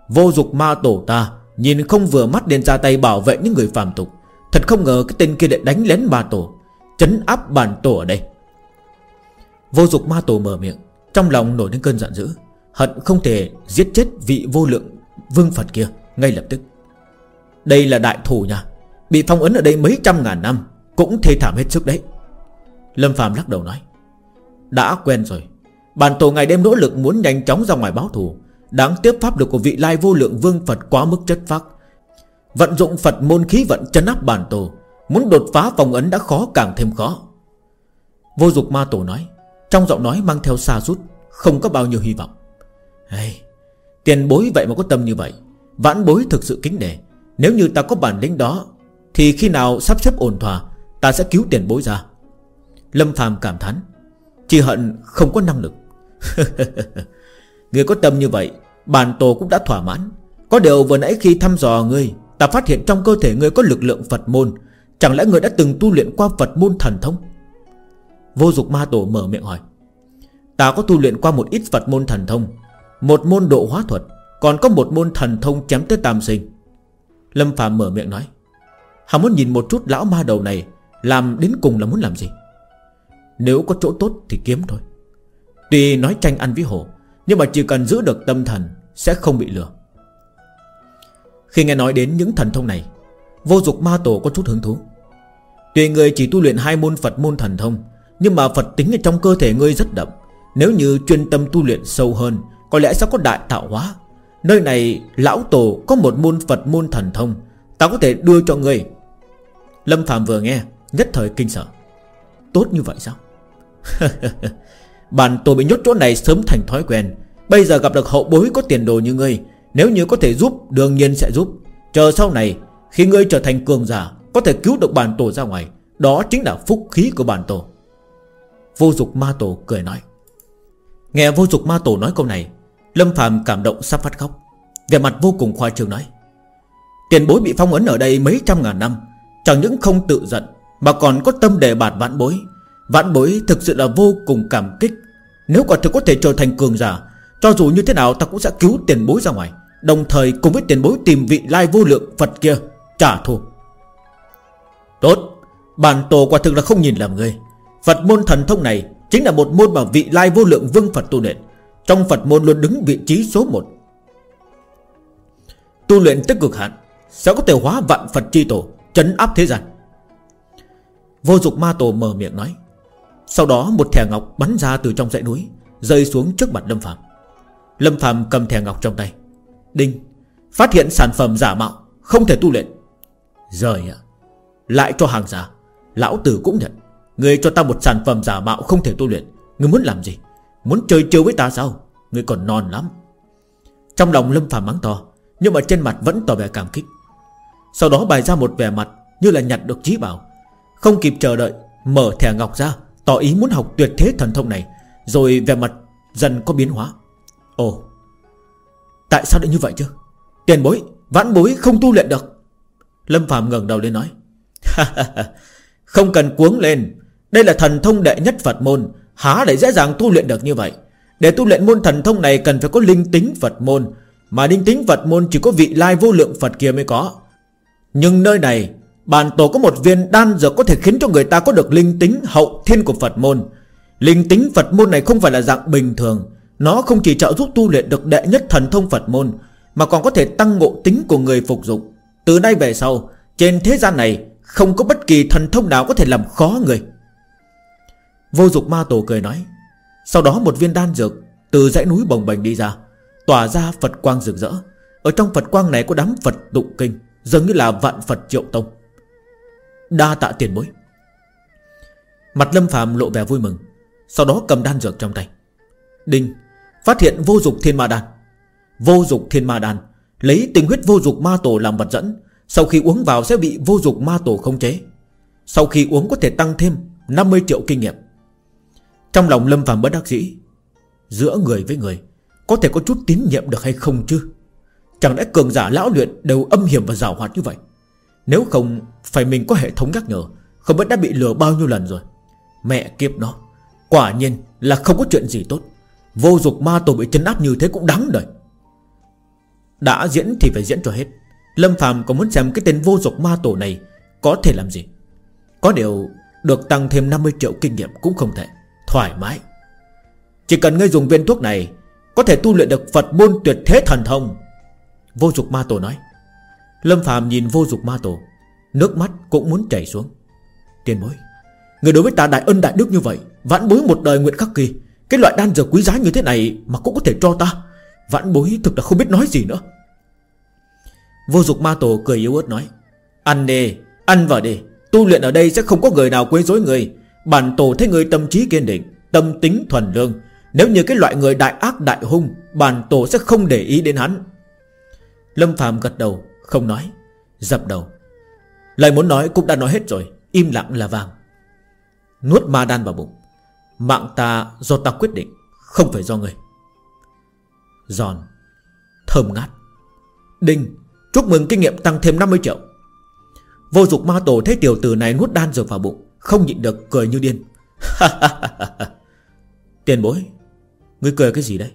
Vô dục ma tổ ta Nhìn không vừa mắt nên ra tay bảo vệ những người phàm tục. Thật không ngờ cái tên kia lại đánh lén ma tổ, Chấn áp bản tổ ở đây. Vô dục ma tổ mở miệng, Trong lòng nổi lên cơn giận dữ. Hận không thể giết chết vị vô lượng vương Phật kia Ngay lập tức. Đây là đại thủ nha, Bị phong ấn ở đây mấy trăm ngàn năm Cũng thê thảm hết sức đấy. Lâm Phạm lắc đầu nói, đã quen rồi, Bản tổ ngày đêm nỗ lực muốn nhanh chóng ra ngoài báo thù, Đáng tiếc pháp lực của vị lai vô lượng vương Phật quá mức chất phác. Vận dụng Phật môn khí vận chấn áp bản tổ, Muốn đột phá vòng ấn đã khó càng thêm khó. Vô dục ma tổ nói, Trong giọng nói mang theo xa rút Không có bao nhiêu hy vọng hey, Tiền bối vậy mà có tâm như vậy Vãn bối thực sự kính nể. Nếu như ta có bản lĩnh đó Thì khi nào sắp xếp ổn thỏa Ta sẽ cứu tiền bối ra. Lâm phàm cảm thán. Chỉ hận không có năng lực. [laughs] Người có tâm như vậy Bản tổ cũng đã thỏa mãn. Có điều vừa nãy khi thăm dò ngươi Ta phát hiện trong cơ thể ngươi có lực lượng Phật môn. Chẳng lẽ ngươi đã từng tu luyện qua Phật môn thần thông? Vô dục ma tổ mở miệng hỏi. Ta có tu luyện qua một ít Phật môn thần thông một môn độ hóa thuật, Còn có một môn thần thông chém tới tam sinh. Lâm Phạm mở miệng nói Hắn muốn nhìn một chút lão ma đầu này, Làm đến cùng là muốn làm gì? Nếu có chỗ tốt thì kiếm thôi. Tuy nói tranh ăn với hổ, Nhưng mà chỉ cần giữ được tâm thần Sẽ không bị lừa. Khi nghe nói đến những thần thông này, Vô dục ma tổ có chút hứng thú. Tuy người chỉ tu luyện hai môn Phật môn thần thông, Nhưng mà Phật tính ở trong cơ thể ngươi rất đậm. Nếu như chuyên tâm tu luyện sâu hơn có lẽ sẽ có đại tạo hóa? Nơi này, lão tổ có một môn Phật môn thần thông. Ta có thể đưa cho ngươi. Lâm Phạm vừa nghe, Nhất thời kinh sợ. Tốt như vậy sao? [laughs] Bản tổ bị nhốt chỗ này sớm thành thói quen. Bây giờ gặp được hậu bối có tiền đồ như ngươi, Nếu như có thể giúp, đương nhiên sẽ giúp. Chờ sau này, Khi ngươi trở thành cường giả, Có thể cứu được bản tổ ra ngoài. Đó chính là phúc khí của bản tổ. Vô dục ma tổ cười nói. Nghe vô dục ma tổ nói câu này Lâm Phạm cảm động sắp phát khóc. Về mặt vô cùng khoa trương nói, Tiền bối bị phong ấn ở đây mấy trăm ngàn năm, Chẳng những không tự giận, Mà còn có tâm đề bạt vãn bối. Vãn bối thực sự là vô cùng cảm kích. Nếu quả thực có thể trở thành cường giả, Cho dù như thế nào ta cũng sẽ cứu tiền bối ra ngoài, Đồng thời cùng với tiền bối tìm vị lai vô lượng Phật kia Trả thù. Tốt, Bản tổ quả thực là không nhìn lầm người Phật môn thần thông này Chính là một môn mà vị lai vô lượng vương Phật tu luyện. Trong Phật môn luôn đứng vị trí số 1 Tu luyện tức cực hạn, Sẽ có thể hóa vạn Phật chi tổ, Chấn áp thế gian. Vô dục ma tổ mở miệng nói. Sau đó một thẻ ngọc bắn ra từ trong dãy núi, Rơi xuống trước mặt Lâm Phạm Lâm Phạm cầm thẻ ngọc trong tay. Đinh, Phát hiện sản phẩm giả mạo, Không thể tu luyện. Rời ạ, Lại cho hàng giả. Lão tử cũng nhận. Người cho ta một sản phẩm giả mạo không thể tu luyện. Người muốn làm gì? Muốn chơi chơi với ta sao? Người còn non lắm. Trong lòng Lâm Phạm mắng to, Nhưng mà trên mặt vẫn tỏ vẻ cảm kích. Sau đó bày ra một vẻ mặt Như là nhặt được trí bảo. Không kịp chờ đợi, Mở thẻ ngọc ra, Tỏ ý muốn học tuyệt thế thần thông này. Rồi vẻ mặt dần có biến hóa. Ồ, Tại sao lại như vậy chứ? Tiền bối, Vãn bối không tu luyện được. Lâm Phạm ngẩng đầu lên nói. [laughs] Không cần cuống lên. Đây là thần thông đệ nhất Phật môn Há để dễ dàng tu luyện được như vậy? Để tu luyện môn thần thông này cần phải có linh tính Phật môn. Mà linh tính Phật môn chỉ có vị lai vô lượng Phật kia mới có. Nhưng nơi này Bản tổ có một viên đan dược có thể khiến cho người ta có được linh tính hậu thiên của Phật môn. Linh tính Phật môn này không phải là dạng bình thường. Nó không chỉ trợ giúp tu luyện được đệ nhất thần thông Phật môn, Mà còn có thể tăng ngộ tính của người phục dụng. Từ nay về sau, Trên thế gian này, Không có bất kỳ thần thông nào có thể làm khó người. Vô dục ma tổ cười nói. Sau đó một viên đan dược Từ dãy núi bồng bềnh đi ra, Tỏa ra Phật quang rực rỡ. Ở trong Phật quang này có đám Phật tụng kinh Giống như là vạn Phật triệu tông. Đa tạ tiền bối. Mặt lâm phàm lộ vẻ vui mừng, Sau đó cầm đan dược trong tay. Đinh, Phát hiện vô dục thiên ma đan. Vô dục thiên ma đan Lấy tình huyết vô dục ma tổ làm vật dẫn, Sau khi uống vào sẽ bị vô dục ma tổ không chế. Sau khi uống có thể tăng thêm 50 triệu kinh nghiệm. Trong lòng lâm phàm bất đắc dĩ, Giữa người với người, Có thể có chút tín nhiệm được hay không chứ? Chẳng lẽ cường giả lão luyện Đều âm hiểm và rào hoạt như vậy? Nếu không, phải mình có hệ thống nhắc nhở, Không biết đã bị lừa bao nhiêu lần rồi. Mẹ kiếp nó, Quả nhiên là không có chuyện gì tốt. Vô dục ma tổ bị chấn áp như thế cũng đáng đời. Đã diễn thì phải diễn cho hết. Lâm Phạm có muốn xem cái tên vô dục ma tổ này Có thể làm gì? Có điều được tăng thêm 50 triệu kinh nghiệm cũng không thể. Thoải mái. Chỉ cần ngươi dùng viên thuốc này, Có thể tu luyện được Phật môn tuyệt thế thần thông. Vô dục ma tổ nói. Lâm phàm nhìn vô dục ma tổ, Nước mắt cũng muốn chảy xuống. Tiền bối, Người đối với ta đại ân đại đức như vậy, Vãn bối một đời nguyện khắc kỳ, Cái loại đan dược quý giá như thế này Mà cũng có thể cho ta, Vãn bối thực là không biết nói gì nữa. Vô dục ma tổ cười yếu ớt nói. Ăn đi, Ăn vào đi, Tu luyện ở đây sẽ không có người nào quấy rối người. Bản tổ thấy người tâm trí kiên định, Tâm tính thuần lương. Nếu như cái loại người đại ác đại hung, Bản tổ sẽ không để ý đến hắn. Lâm phàm gật đầu, Không nói, Dập đầu. Lời muốn nói cũng đã nói hết rồi, Im lặng là vàng. Nuốt ma đan vào bụng. Mạng ta do ta quyết định, Không phải do người. Giòn, Thơm ngát. Đinh, Chúc mừng kinh nghiệm tăng thêm 50 triệu. Vô dục ma tổ thấy tiểu tử này nuốt đan dược vào bụng. Không nhịn được cười như điên. [laughs] Tiền bối, Ngươi cười cái gì đấy?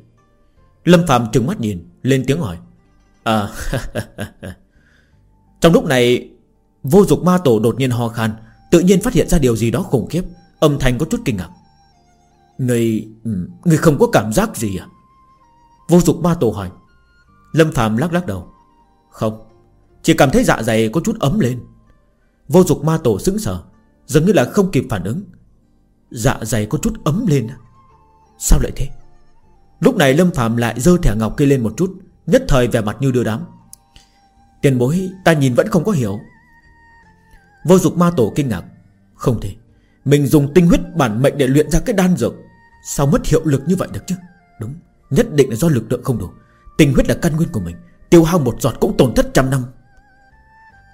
Lâm Phạm trừng mắt nhìn, Lên tiếng hỏi. À [laughs] Trong lúc này, Vô dục ma tổ đột nhiên ho khan, Tự nhiên phát hiện ra điều gì đó khủng khiếp, Âm thanh có chút kinh ngạc. Người... Ừ, người không có cảm giác gì à? Vô dục ma tổ hỏi. Lâm Phạm lắc lắc đầu. Không, Chỉ cảm thấy dạ dày có chút ấm lên. Vô dục ma tổ sững sờ. Dường như là không kịp phản ứng. Dạ dày có chút ấm lên. Sao lại thế? Lúc này Lâm Phạm lại dơ thẻ ngọc kia lên một chút, Nhất thời vẻ mặt như đưa đám. Tiền bối, ta nhìn vẫn không có hiểu. Vô dục ma tổ kinh ngạc. Không thể. Mình dùng tinh huyết bản mệnh để luyện ra cái đan dược. Sao mất hiệu lực như vậy được chứ? Đúng, Nhất định là do lực lượng không đủ. Tinh huyết là căn nguyên của mình. Tiêu hao một giọt cũng tổn thất trăm năm.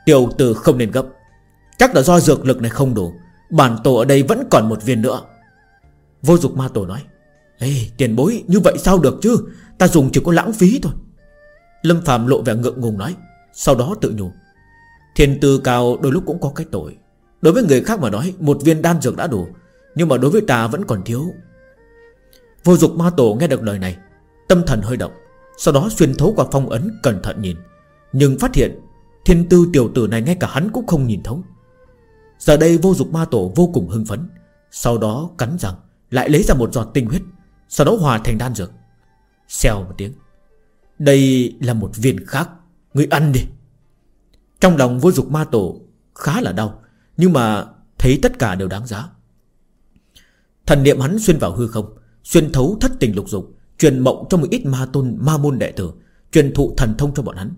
Tiểu tử không nên gấp. Chắc là do dược lực này không đủ, Bản tổ ở đây vẫn còn một viên nữa. Vô dục ma tổ nói, Ê, tiền bối, như vậy sao được chứ? Ta dùng chỉ có lãng phí thôi. Lâm phàm lộ vẻ ngượng ngùng nói, Sau đó tự nhủ, Thiên tư cao đôi lúc cũng có cái tội. Đối với người khác mà nói, Một viên đan dược đã đủ, Nhưng mà đối với ta vẫn còn thiếu. Vô dục ma tổ nghe được lời này, Tâm thần hơi động, Sau đó xuyên thấu qua phong ấn cẩn thận nhìn, Nhưng phát hiện Thiên tư tiểu tử này ngay cả hắn cũng không nhìn thấu. Giờ đây vô dục ma tổ vô cùng hưng phấn. Sau đó cắn răng, Lại lấy ra một giọt tinh huyết, Sau đó hòa thành đan dược. Xèo một tiếng. Đây là một viên khác. Người ăn đi. Trong lòng vô dục ma tổ khá là đau, Nhưng mà thấy tất cả đều đáng giá. Thần niệm hắn xuyên vào hư không, Xuyên thấu thất tình lục dục, Truyền mộng cho một ít ma tôn, ma môn đệ tử, Truyền thụ thần thông cho bọn hắn.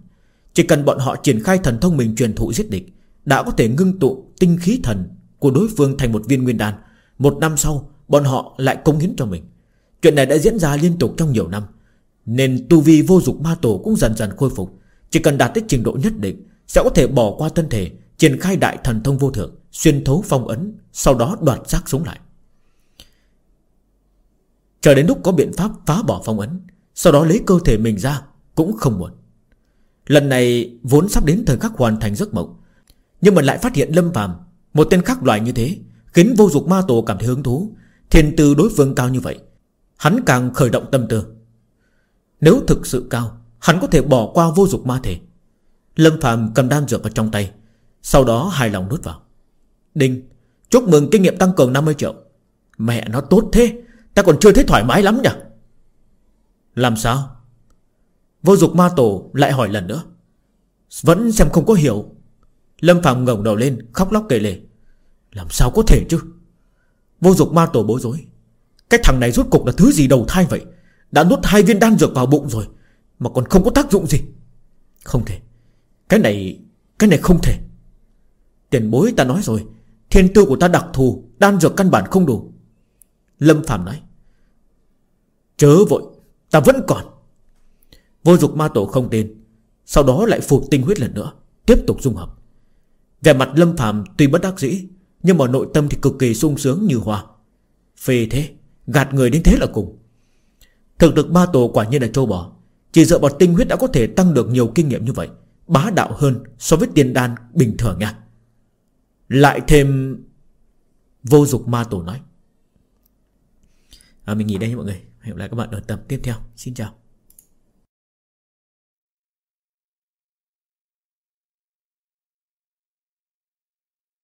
Chỉ cần bọn họ triển khai thần thông mình truyền thụ giết địch, Đã có thể ngưng tụ tinh khí thần Của đối phương thành một viên nguyên đan. Một năm sau, bọn họ lại công hiến cho mình. Chuyện này đã diễn ra liên tục trong nhiều năm, Nên tu vi vô dục ma tổ cũng dần dần khôi phục. Chỉ cần đạt tới trình độ nhất định, Sẽ có thể bỏ qua thân thể, Triển khai đại thần thông vô thượng, Xuyên thấu phong ấn, Sau đó đoạt xác sống lại. Chờ đến lúc có biện pháp phá bỏ phong ấn, Sau đó lấy cơ thể mình ra Cũng không muộn. Lần này vốn sắp đến thời khắc hoàn thành giấc mộng nhưng mà lại phát hiện Lâm phàm, Một tên khác loại như thế, Khiến vô dục ma tổ cảm thấy hứng thú, Thiên tư đối phương cao như vậy, Hắn càng khởi động tâm tư. Nếu thực sự cao, Hắn có thể bỏ qua vô dục ma thể. Lâm phàm cầm đan dược vào trong tay, Sau đó hài lòng nuốt vào. Đinh, Chúc mừng kinh nghiệm tăng cường 50 triệu. Mẹ nó tốt thế, Ta còn chưa thấy thoải mái lắm nhỉ? Làm sao? Vô dục ma tổ lại hỏi lần nữa. Vẫn xem không có hiểu. Lâm Phạm ngẩng đầu lên, khóc lóc kể lể. Làm sao có thể chứ? Vô dục ma tổ bối rối. Cái thằng này rốt cục là thứ gì đầu thai vậy? Đã nuốt hai viên đan dược vào bụng rồi, Mà còn không có tác dụng gì. Không thể. Cái này Cái này không thể. Tiền bối ta nói rồi, Thiên tư của ta đặc thù, Đan dược căn bản không đủ. Lâm Phạm nói, Chớ vội, Ta vẫn còn. Vô dục ma tổ không tin, Sau đó lại phục tinh huyết lần nữa, Tiếp tục dung hợp. Về mặt Lâm Phạm tuy bất đắc dĩ Nhưng mà nội tâm thì cực kỳ sung sướng như hoa. Phê thế Gạt người đến thế là cùng. Thực lực ba tổ quả nhiên là trâu bò. Chỉ dựa vào tinh huyết đã có thể tăng được nhiều kinh nghiệm như vậy Bá đạo hơn so với tiền đan bình thường nha. Lại thêm Vô dục ma tổ nói. À, Mình nghỉ đây nha mọi người. Hẹn gặp lại các bạn ở tập tiếp theo. Xin chào.